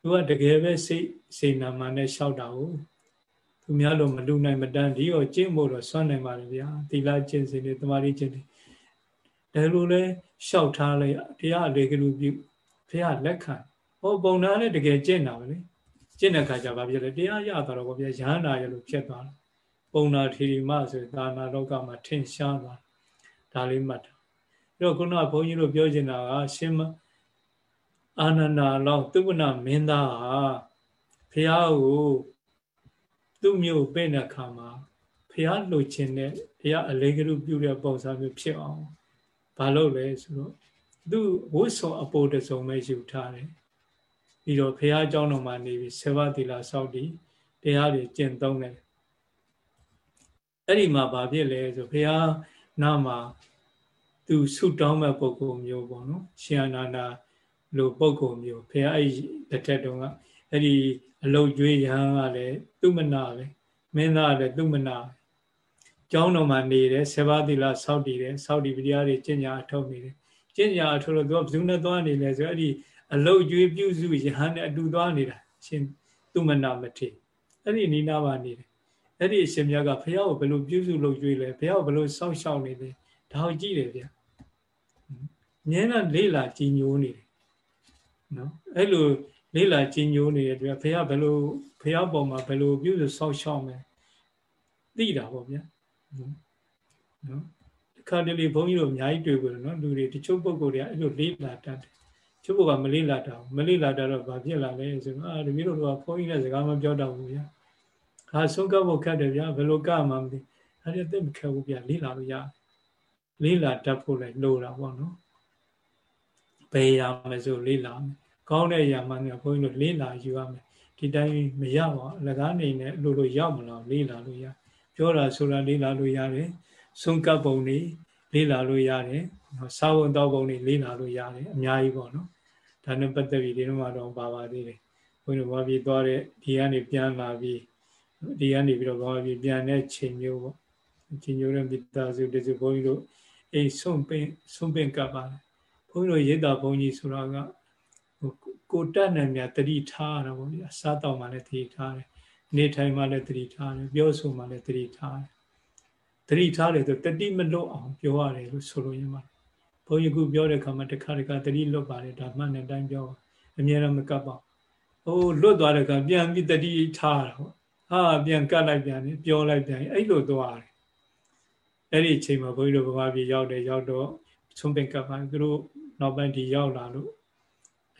သူကတကယ်ပဲစိတ်စိတ်နာမှနဲ့လျှောက်တာကိုသူများလိုမလူနိုင်မတန်းဒီတော့ကျင့်ဖို့တော့စွန့်နိုင်ပါလေဗျာသီလကျင့်စဉ်တွေတမာတိကျင့်တွေဒါလိုလဲလျှောက်ထားလိုက်တရားအလေကလူပြုဘုရားလက်ခံ ဟောပုံနာနဲ့တကယ်ကျင့်တာပဲလေကျင့်တဲ့ခါကျဘာဖြစ်လဲတရားရသွားတော့ဗျာရဟန္တာရလို့ဖြစ်သွားတယ်ပုံနာထေရီမဆိုသာနာလောကမှာထင်ရှားသွားဒါလေးမှတ်တာအဲ့တော့ခုနကဘုန်းကြီးတို့ပြောချင်တာကရှင်အာနန္ဒာလောက်သူဝနမင်းသားဟာဖះကိုသူ့မျိုးပြည့်တဲ့ခါမှာဖះလှုပ်ခြင်းနဲ့ဖះအလေးကလူပြုတဲ့ပုံစံမျိုးဖြစ်အောင်ဘာလုပ်လဲဆိုတော့သူဝတ်ဆောင်အပေါ်တစုံပဲယူထားတယ် ပြီးတော့ဘုရားအကြောင်းတော်မှာနေပြီးဆေဝသီလစောင့်တည်တရားတွေကျင့်သုံးတယ်အဲ့ဒီမှာဘာဖြစ်လဲဆိုဘုရားနာမှာသူဆုတောင်းမဲ့ပုဂ္ဂိုလ်မျိုးပေါ့နော်ရှင်အနာနာလိုပုဂ္ဂိုလ်မျိုးဘုရားအဲ့ဒီတစ်ထက်တုန်းကအဲ့ဒီအလုတ်ကျွေးရဟန်းကလည်းသူမနာပဲမင်းသားလည်းသူမနာကျောင်းတော်မှာနေတယ်ဆေဘာသီလစောင့်တည်တယ်စောင့်တည်ပရိယာတွေကျင့်ကြအထောက်နေတယ်ကျင့်ကြအထောက်လို့သူကဘယ်သူနဲ့သွားနေလဲဆိုအဲ့ဒီ အလုတ်ကျွေးပြုစုရဟန်းနဲ့အတူသွားနေတာရှင်သူမနာမထေအဲ့ဒီနိနာပါနေတယ်အဲ့ဒီအရှင်မြတ်ကဘုရားကိုဘယ်လိုပြုစုလုပ်ကျွေးလဲဘုရားကိုဘယ်လိုစောင့်ရှောက်နေလဲဒါကိုကြည့်တယ်ဗျငင်းတော့လေးလာကြည်ညိုနေတယ်နော်အဲ့လိုလေးလာကြည်ညိုနေတဲ့အတွက်ဘုရားဘယ်လိုဘုရားပေါ်မှာဘယ်လိုပြုစုဆောက်ရှောက်မယ်သိတာပေါ့ဗျာနော်ဒီခါတလေဘုန်းကြီးတို့အများကြီးတွေ့ကြတယ်နော်လူတွေတချို့ပုံကိုယ်တွေကအဲ့လိုလေးလာတတ်တယ် ချို့ဘုကမလေးလာတာမလေးလာတာတော့ဘာဖြစ်လာလဲဆိုတော့အာဒီမျိုးတို့ကဘုန်းကြီးနဲ့စကားမပြောတော့ဘူးဗျာဟာဆုံးကပ်ဖို့ခက်တယ်ဗျာဘယ်လိုကမှမသိအဲ့ဒါသိမခက်ဘူးဗျာလေးလာလို့ရတယ်လေးလာတတ်ဖို့လည်းလိုတာပေါ့နော်ဘယ်ရမဆိုလေးလာမယ်ကောင်းတဲ့ຢာမှလည်းဘုန်းကြီးတို့လေးလာယူရမယ်ဒီတိုင်းမရပါအလကားနေနဲ့လိုလိုရောက်မလားလေးလာလို့ရပြောတာဆိုတာလေးလာလို့ရတယ်ဆုံးကပ်ပုံတွေ လေးလာလို့ရတယ်စာဝန်တောက်ပုံတွေလေးလာလို့ရတယ်အများကြီးပေါ့နော်ဒါနဲ့ပတ်သက်ပြီးဒီတော့တော့ပါပါသေးတယ်ဘုန်းကြီးတို့ဘာပြီးသွားတဲ့ဒီကနေပြန်လာပြီးဒီကနေပြီးတော့ဘာပြီးပြန်တဲ့ချိန်မျိုးပေါ့ချိန်မျိုးတဲ့မိသားစုတစုဘုန်းကြီးတို့အိမ်ဆုံးပင်ဆုံးပင်ကပ်ပါတယ်ဘုန်းကြီးတို့ရိတ်တာဘုန်းကြီးဆိုတာကကိုတက်နေမြတတိထားရတာပေါ့ဗျာစားတော့မှလည်းတတိထားတယ်နေထိုင်မှလည်းတတိထားတယ်ပြောဆိုမှလည်းတတိထားတယ် တတိထားတယ်ဆိုတတိမလွတ်အောင်ပြောရတယ်လို့ဆိုလို့ရမှာဘုန်းကြီးကပြောတဲ့ခါမှာတခါတခါတတိလွတ်ပါတယ်ဒါမှန်တဲ့အတိုင်းပြောအမြဲတမ်းမကပ်ပါဟိုလွတ်သွားတဲ့ခါပြန်ပြီးတတိထားတာပေါ့ဟာပြန်ကတ်လိုက်ပြန်တယ်ပြောလိုက်ပြန်အဲ့လိုသွားတယ်အဲ့ဒီအချိန်မှာဘုန်းကြီးတို့ဗမာပြည်ရောက်တယ်ရောက်တော့ဆုံးပင်ကပ်ပါသူတို့နောက်ပိုင်းဒီရောက်လာလို့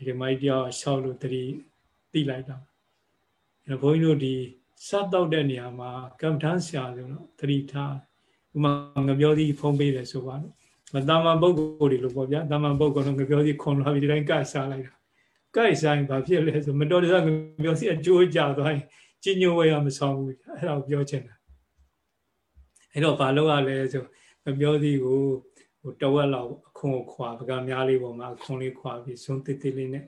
ဒီမိုက်တယောက်ရှောက်လို့တတိတိလိုက်တာအဲဘုန်းကြီးတို့ဒီစတော့တဲ့နေရာမှာကမ္မထမ်းဆရာဆိုတော့တတိထား ဥမာငပြောသည်ဖုံးပေးတယ်ဆိုပါတော့မတမန်ပုဂ္ဂိုလ်တွေလို့ပေါ့ဗျာတမန်ပုဂ္ဂိုလ်တော့ငပြောသည်ခွန်လာပြီးဒီတိုင်းကတ်စားလိုက်တာကတ်ဆိုင်ဘာဖြစ်လဲဆိုမတော်တဆငပြောစီအကျိုးကြသွားရင်ကြီးညိုဝဲရမဆောင်ဘူးအဲ့ဒါကိုပြောချင်တာအဲ့တော့ဘာလို့ရလဲဆိုငပြောသည်ကိုဟိုတဝက်လောက်အခွန်ကိုခွာပကများလေးပေါ်မှာအခွန်လေးခွာပြီးစွန်းတစ်တစ်လေးနဲ့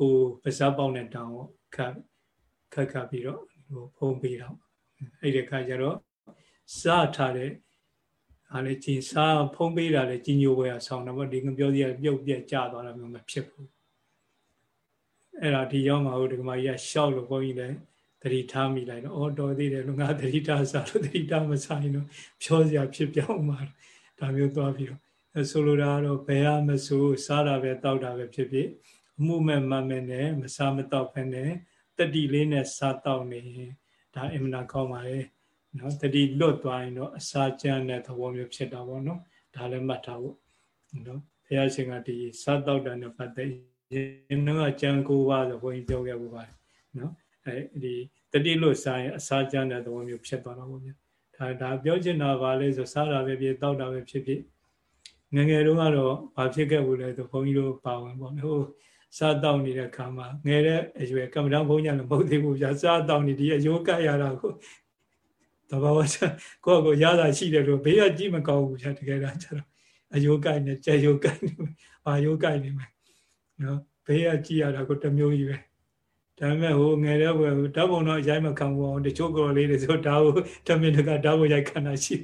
ကိုပါဇက်ပေါက်နဲ့တောင်းခတ်ခတ်ခတ်ပြီးတော့ဟိုဖုံးပေးတော့အဲ့ဒီခါကျတော့စထားတဲ့ အားလေကြီးစားဖုံးပေးတာလေကြီးညိုဝဲအောင်ဆောင်းတော့ဒီငပြောစီကပြုတ်ပြက်ကျသွားတာမျိုးမဖြစ်ဘူးအဲ့ဒါဒီရောက်မှာဟိုဒီကမကြီးကရှောက်လို့ဘုန်းကြီးလည်းတတိထားမိလိုက်တော့အော်တော်သေးတယ်လို့ငါတတိထားစားလို့တတိထားမဆိုင်တော့ဖြောစရာဖြစ်ပြောင်းမှာဒါမျိုးသွားပြီးတော့ဆိုလိုတာကတော့ဘယ်ဟာမဆိုစားတာပဲတောက်တာပဲဖြစ်ဖြစ်အမှုမဲ့မမဲ့နဲ့မစားမတောက်ဖက်နဲ့တတိလေးနဲ့စားတောက်နေဒါအင်မနာကောင်းပါလေ နော်တတိလွတ်သွားရင်တော့အစာကျမ်းတဲ့သဘောမျိုးဖြစ်တာပေါ့နော်ဒါလည်းမှတ်ထားဖို့နော်ဘုရားရှင်ကဒီစားတောက်တာနဲ့ပတ်သက်ရင်တော့ကျမ်းကိုပါဆိုဘုန်းကြီးပြောခဲ့ဘူးပါနော်အဲဒီတတိလွတ်စားရင်အစာကျမ်းတဲ့သဘောမျိုးဖြစ်သွားတော့ဘုရားဒါဒါပြောချင်တာပါလဲဆိုစားတာပဲဖြစ်တောက်တာပဲဖြစ်ဖြစ်ငငယ်တုန်းကတော့ဘာဖြစ်ခဲ့ဘူးလဲဆိုဘုန်းကြီးတို့ပါဝင်ပေါ့ဟိုစားတောက်နေတဲ့ခါမှာငယ်တဲ့အရွယ်ကမ္မဋ္ဌာန်းဘုန်းကြီးလည်းမဟုတ်သေးဘူးဗျာစားတောက်နေဒီအယိုးကရတာကို တဘာဝကိုယ့်ကိုရတာရှိတယ်လို့ဘေးကကြည့်မကောင်းဘူးဖြတ်တကယ်တော့ကျတော့အယိုးကိုက်နေကြယိုးကိုက်နေဘာယိုးကိုက်နေမယ်နော်ဘေးကကြည့်ရတာကိုတစ်မျိုးကြီးပဲဒါပေမဲ့ဟိုငယ်တဲ့ဘယ်ဓာတ်ပုံတော့ရိုက်မခံဘူးအောင်တချို့ကော်လေးတွေဆိုဒါကိုတမင်တကဓာတ်ပုံရိုက်ခံတာရှိ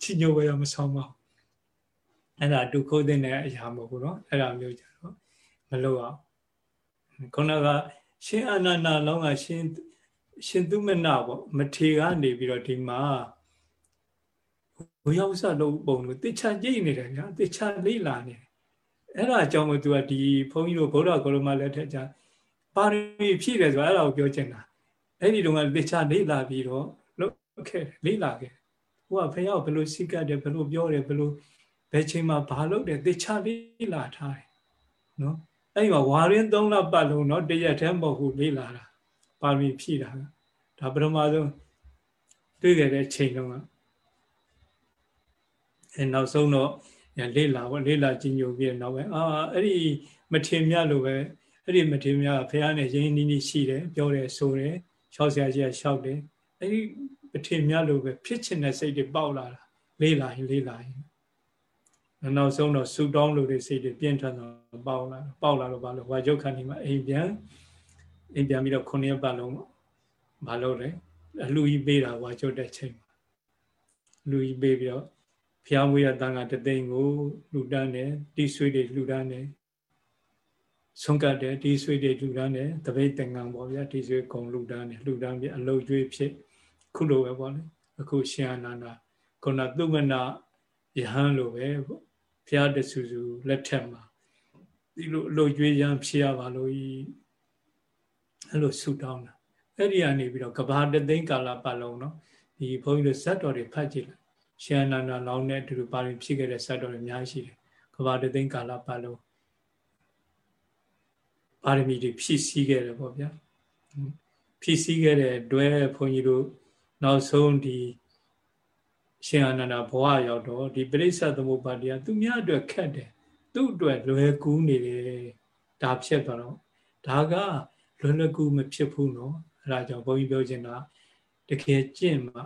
ချီညိုပဲတော့မဆောင်ပါဘူးအဲ့ဒါဒုက္ခတဲ့အရာမဟုတ်ဘူးနော်အဲ့ဒါမျိုးကြတော့မလို့အောင်ခုနကရှင်အနန္ဒလောင်းကရှင် ရှင်သူမနပေါ့မထေကနေပြီးတော့ဒီမှာဘုရားဥစ္စာလုံးပုံလို့တေချာကြည့်နေတယ်ဗျာတေချာလေးလာနေတယ်အဲ့ဒါအကြောင်းမို့သူကဒီဘုန်းကြီးတို့ဗုဒ္ဓဂေါရမလက်ထက်ကျပါရမီဖြည့်တယ်ဆိုအဲ့ဒါကိုပြောချင်တာအဲ့ဒီတုန်းကတေချာလေးလာပြီးတော့လုပ်ခဲ့လေးလာခဲ့ဟိုကဖះဘယ်လိုစိတ်ကတယ်ဘယ်လိုပြောတယ်ဘယ်လိုဘယ်ချိန်မှာဘာလုပ်တယ်တေချာလေးလာထားတယ်နော်အဲ့ဒီမှာဝါရင်း၃လပတ်လုံးနော်တရက်တည်းမဟုတ်ဘူးလေးလာတာ ပါရမီဖြည့်တာဒါပထမဆုံးတွေ့ခဲ့တဲ့ချိန်တုန်းကအဲနောက်ဆုံးတော့လေးလာပေါ့လေးလာကြီးညိုပြီးနောက်ပဲအာအဲ့ဒီမထင်မြလို့ပဲအဲ့ဒီမထင်မြဖះနဲ့ရင်းနီးနီးရှိတယ်ပြောတယ်ဆိုတယ်ရှောက်ဆရာကြီးကရှောက်တယ်အဲ့ဒီမထင်မြလို့ပဲဖြစ်ချင်တဲ့စိတ်တွေပေါက်လာတာလေးလာရင်လေးလာရင်နောက်ဆုံးတော့ဆူတောင်းလို့တွေစိတ်တွေပြင်းထန်တော့ပေါက်လာပေါက်လာတော့ဘာလို့ဝါကျုပ်ခဏီမှာအိမ်ပြန် အိမ်ပြန်ပြီးတော့ခုနှစ်ပတ်လုံးမလုပ်လဲအလှူကြီးပေးတာဝါကျုပ်တဲ့ချိန်မှာလူကြီးပေးပြီးတော့ဖျားမွေးရတန်ကတသိန်းကိုလှူဒန်းတယ်တီးဆွေးတွေလှူဒန်းတယ်ဆုံးကတ်တယ်တီးဆွေးတွေလှူဒန်းတယ်တပိတ်တင်ငံပေါ့ဗျာတီးဆွေးကုံလှူဒန်းတယ်လှူဒန်းပြီးအလုတ်ကျွေးဖြစ်ခုလိုပဲပေါ့လေအခုရှင်အနန္ဒာခုနသုမနာယဟန်လိုပဲပေါ့ဖျားတဆူဆူလက်ထက်မှာဒီလိုအလုတ်ကျွေးရန်ဖြစ်ရပါလို့ဤ အဲ့လိုဆူတောင်းတာအဲ့ဒီကနေပြီးတော့ကဘာတသိန်းကာလပတ်လုံးနော်ဒီဘုန်းကြီးတို့ဇတ်တော်တွေဖတ်ကြည့်လိုက်ရှင်အနန္ဒလောင်းနဲ့အတူတူပါရင်ဖြစ်ခဲ့တဲ့ဇတ်တော်တွေအများကြီးရှိတယ်ကဘာတသိန်းကာလပတ်လုံးပါရမီတွေဖြည့်ဆည်းခဲ့တယ်ပေါ့ဗျာဖြည့်ဆည်းခဲ့တဲ့တွဲဘုန်းကြီးတို့နောက်ဆုံးဒီရှင်အနန္ဒဘဝရောက်တော့ဒီပြိဿသမုပ္ပါဒ်ကသူများအတွက်ခက်တယ်သူ့အတွက်လွယ်ကူးနေတယ်ဒါဖြစ်သွားတော့ဒါက လွယ်လွယ်ကူမဖြစ်ဘူးနော်အဲဒါကြောင့်ဘုန်းကြီးပြောချင်တာတကယ်ကျင့်မှ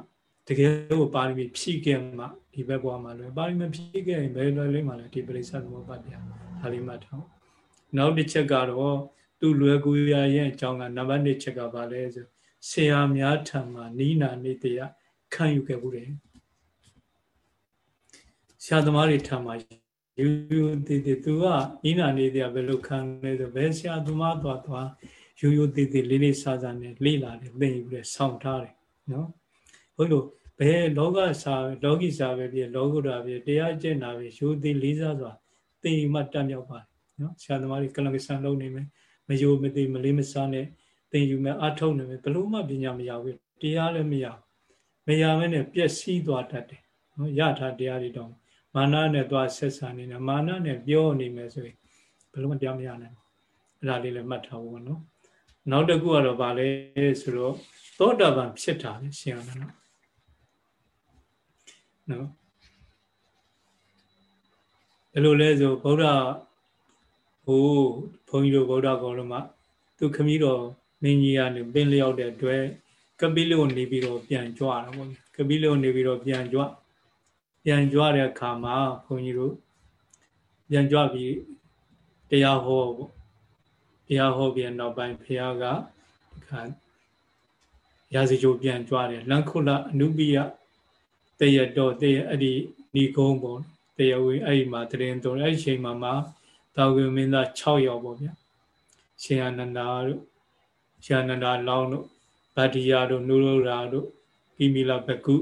တကယ်ကိုပါရမီဖြည့်ခဲ့မှဒီဘက်ဘဝမှာလွယ်ပါရမီဖြည့်ခဲ့ရင်ဘယ်လွယ်လေးမှလဲဒီပရိစ္ဆသမုပ္ပါဒ်တရားဒါလေးမှတ်ထားနောက်တစ်ချက်ကတော့သူ့လွယ်ကူရရဲ့အကြောင်းကနံပါတ်1ချက်ကဘာလဲဆိုဆရာများထံမှာနိနာနေတရားခံယူခဲ့မှုတယ်ဆရာသမားတွေထံမှာယူယူတည်တည်သူကနိနာနေတရားဘယ်လိုခံလဲဆိုဘယ်ဆရာသမားသွားသွား ယူယူတည်တည်လေးလေးစားစားနဲ့လေ့လာတယ်သင်ယူတယ်ဆောင်းထားတယ်နော်ဘုန်းကြီးတို့ဘယ်လောကစာလောကီစာပဲဖြစ်လောကုတ္တရာဖြစ်တရားကျင့်တာပဲယူတည်လေးစားစွာသင်ယူမှတတ်မြောက်ပါတယ်နော်ဆရာသမားတွေကလန်ကဆန်လုပ်နေမယ်မယိုမသိမလေးမစားနဲ့သင်ယူမယ်အထုတ်နေမယ်ဘလို့မှပညာမရဘူးတရားလည်းမရမရမဲနဲ့ပျက်စီးသွားတတ်တယ်နော်ရထားတရားတွေတော့မာနနဲ့သွားဆက်ဆံနေတယ်မာနနဲ့ပြောနေမယ်ဆိုရင်ဘလို့မှတရားမရနိုင်ဘူးအဲ့ဒါလေးလည်းမှတ်ထားဖို့နော် နောက်တစ်ခုကတော့ဗာလဲဆိုတော့သောတာပန်ဖြစ်တာလေရှင်အောင်နော်နော်ဘယ်လိုလဲဆိုဗုဒ္ဓဟိုဘုန်းကြီးတို့ဗုဒ္ဓကောလမသူခမည်းတော်မင်းကြီးကနေပင်လျောက်တဲ့အတွက်ကပိလုနေပြီးတော့ပြန်ကြွတာပေါ့ကပိလုနေပြီးတော့ပြန်ကြွပြန်ကြွတဲ့အခါမှာဘုန်းကြီးတို့ပြန်ကြွပြီးတရားဟောပေါ့ တရားဟောပြီးနောက်ပိုင်းဘုရားကခါရာဇဂျိုပြန်ကြွတယ်လန်ခုလအနုပိယတရတော်တရအဲ့ဒီဏီကုံးပေါ့တရားဝင်အဲ့ဒီမှာတရင်တော်အဲ့ဒီချိန်မှာမှာတာဝေမင်းသား6ယောက်ပေါ့ဗျာရှင်အနန္ဒာတို့ရှင်အနန္ဒာလောင်းတို့ဗတ္တိယတို့နုရုရာတို့ကိမိလဘကု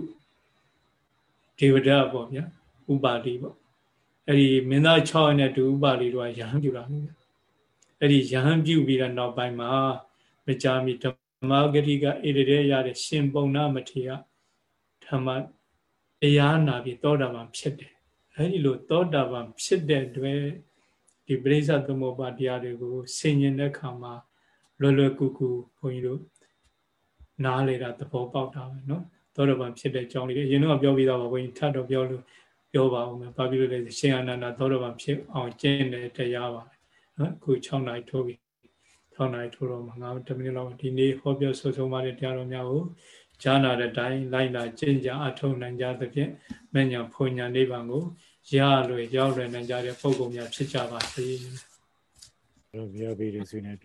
ဒေဝဒပေါ့ဗျာဥပါတိပေါ့အဲ့ဒီမင်းသား6ယောက်နဲ့တူဥပါတိတို့ကရဟန်းပြုတာဗျာ အဲ့ဒီရဟန်းပြုပြီးတဲ့နောက်ပိုင်းမှာမကြာမီဓမ္မဂတိကဣရရေရတဲ့ရှင်ပုံနာမထေရဓမ္မတရားနာပြီးသောတာပန်ဖြစ်တယ်အဲ့ဒီလိုသောတာပန်ဖြစ်တဲ့အတွက်ဒီပရိစ္ဆသမုပ္ပါတရားတွေကိုဆင်ញင်တဲ့ခါမှာလွယ်လွယ်ကူကူဘုန်းကြီးတို့နားလေတာသဘောပေါက်တာပဲเนาะသောတာပန်ဖြစ်တဲ့အကြောင်းလေးအရင်တော့ပြောပြီးသားပါဘုန်းကြီးထပ်တော့ပြောလို့ပြောပါဦးမယ်ဘာဖြစ်လို့လဲရှင်အာနန္ဒသောတာပန်ဖြစ်အောင်ကျင့်တဲ့တရားပါ နော်အခု6နိုင်ထိုးပြီ6နိုင်ထိုးတော့မှာငါ10မိနစ်လောက်ဒီနေ့ဟောပြောဆွဆုံးပါတဲ့တရားတော်များကိုကြားနာတဲ့တိုင်းလိုက်လာကျင့်ကြအထောက်နိုင်ကြသဖြင့်မညာဖွညာနိဗ္ဗာန်ကိုရလွယ်ရောက်လွယ်နိုင်ကြတဲ့ပုဂ္ဂိုလ်များဖြစ်ကြပါစေ။ဘုရားဘီရဆွေးနွေး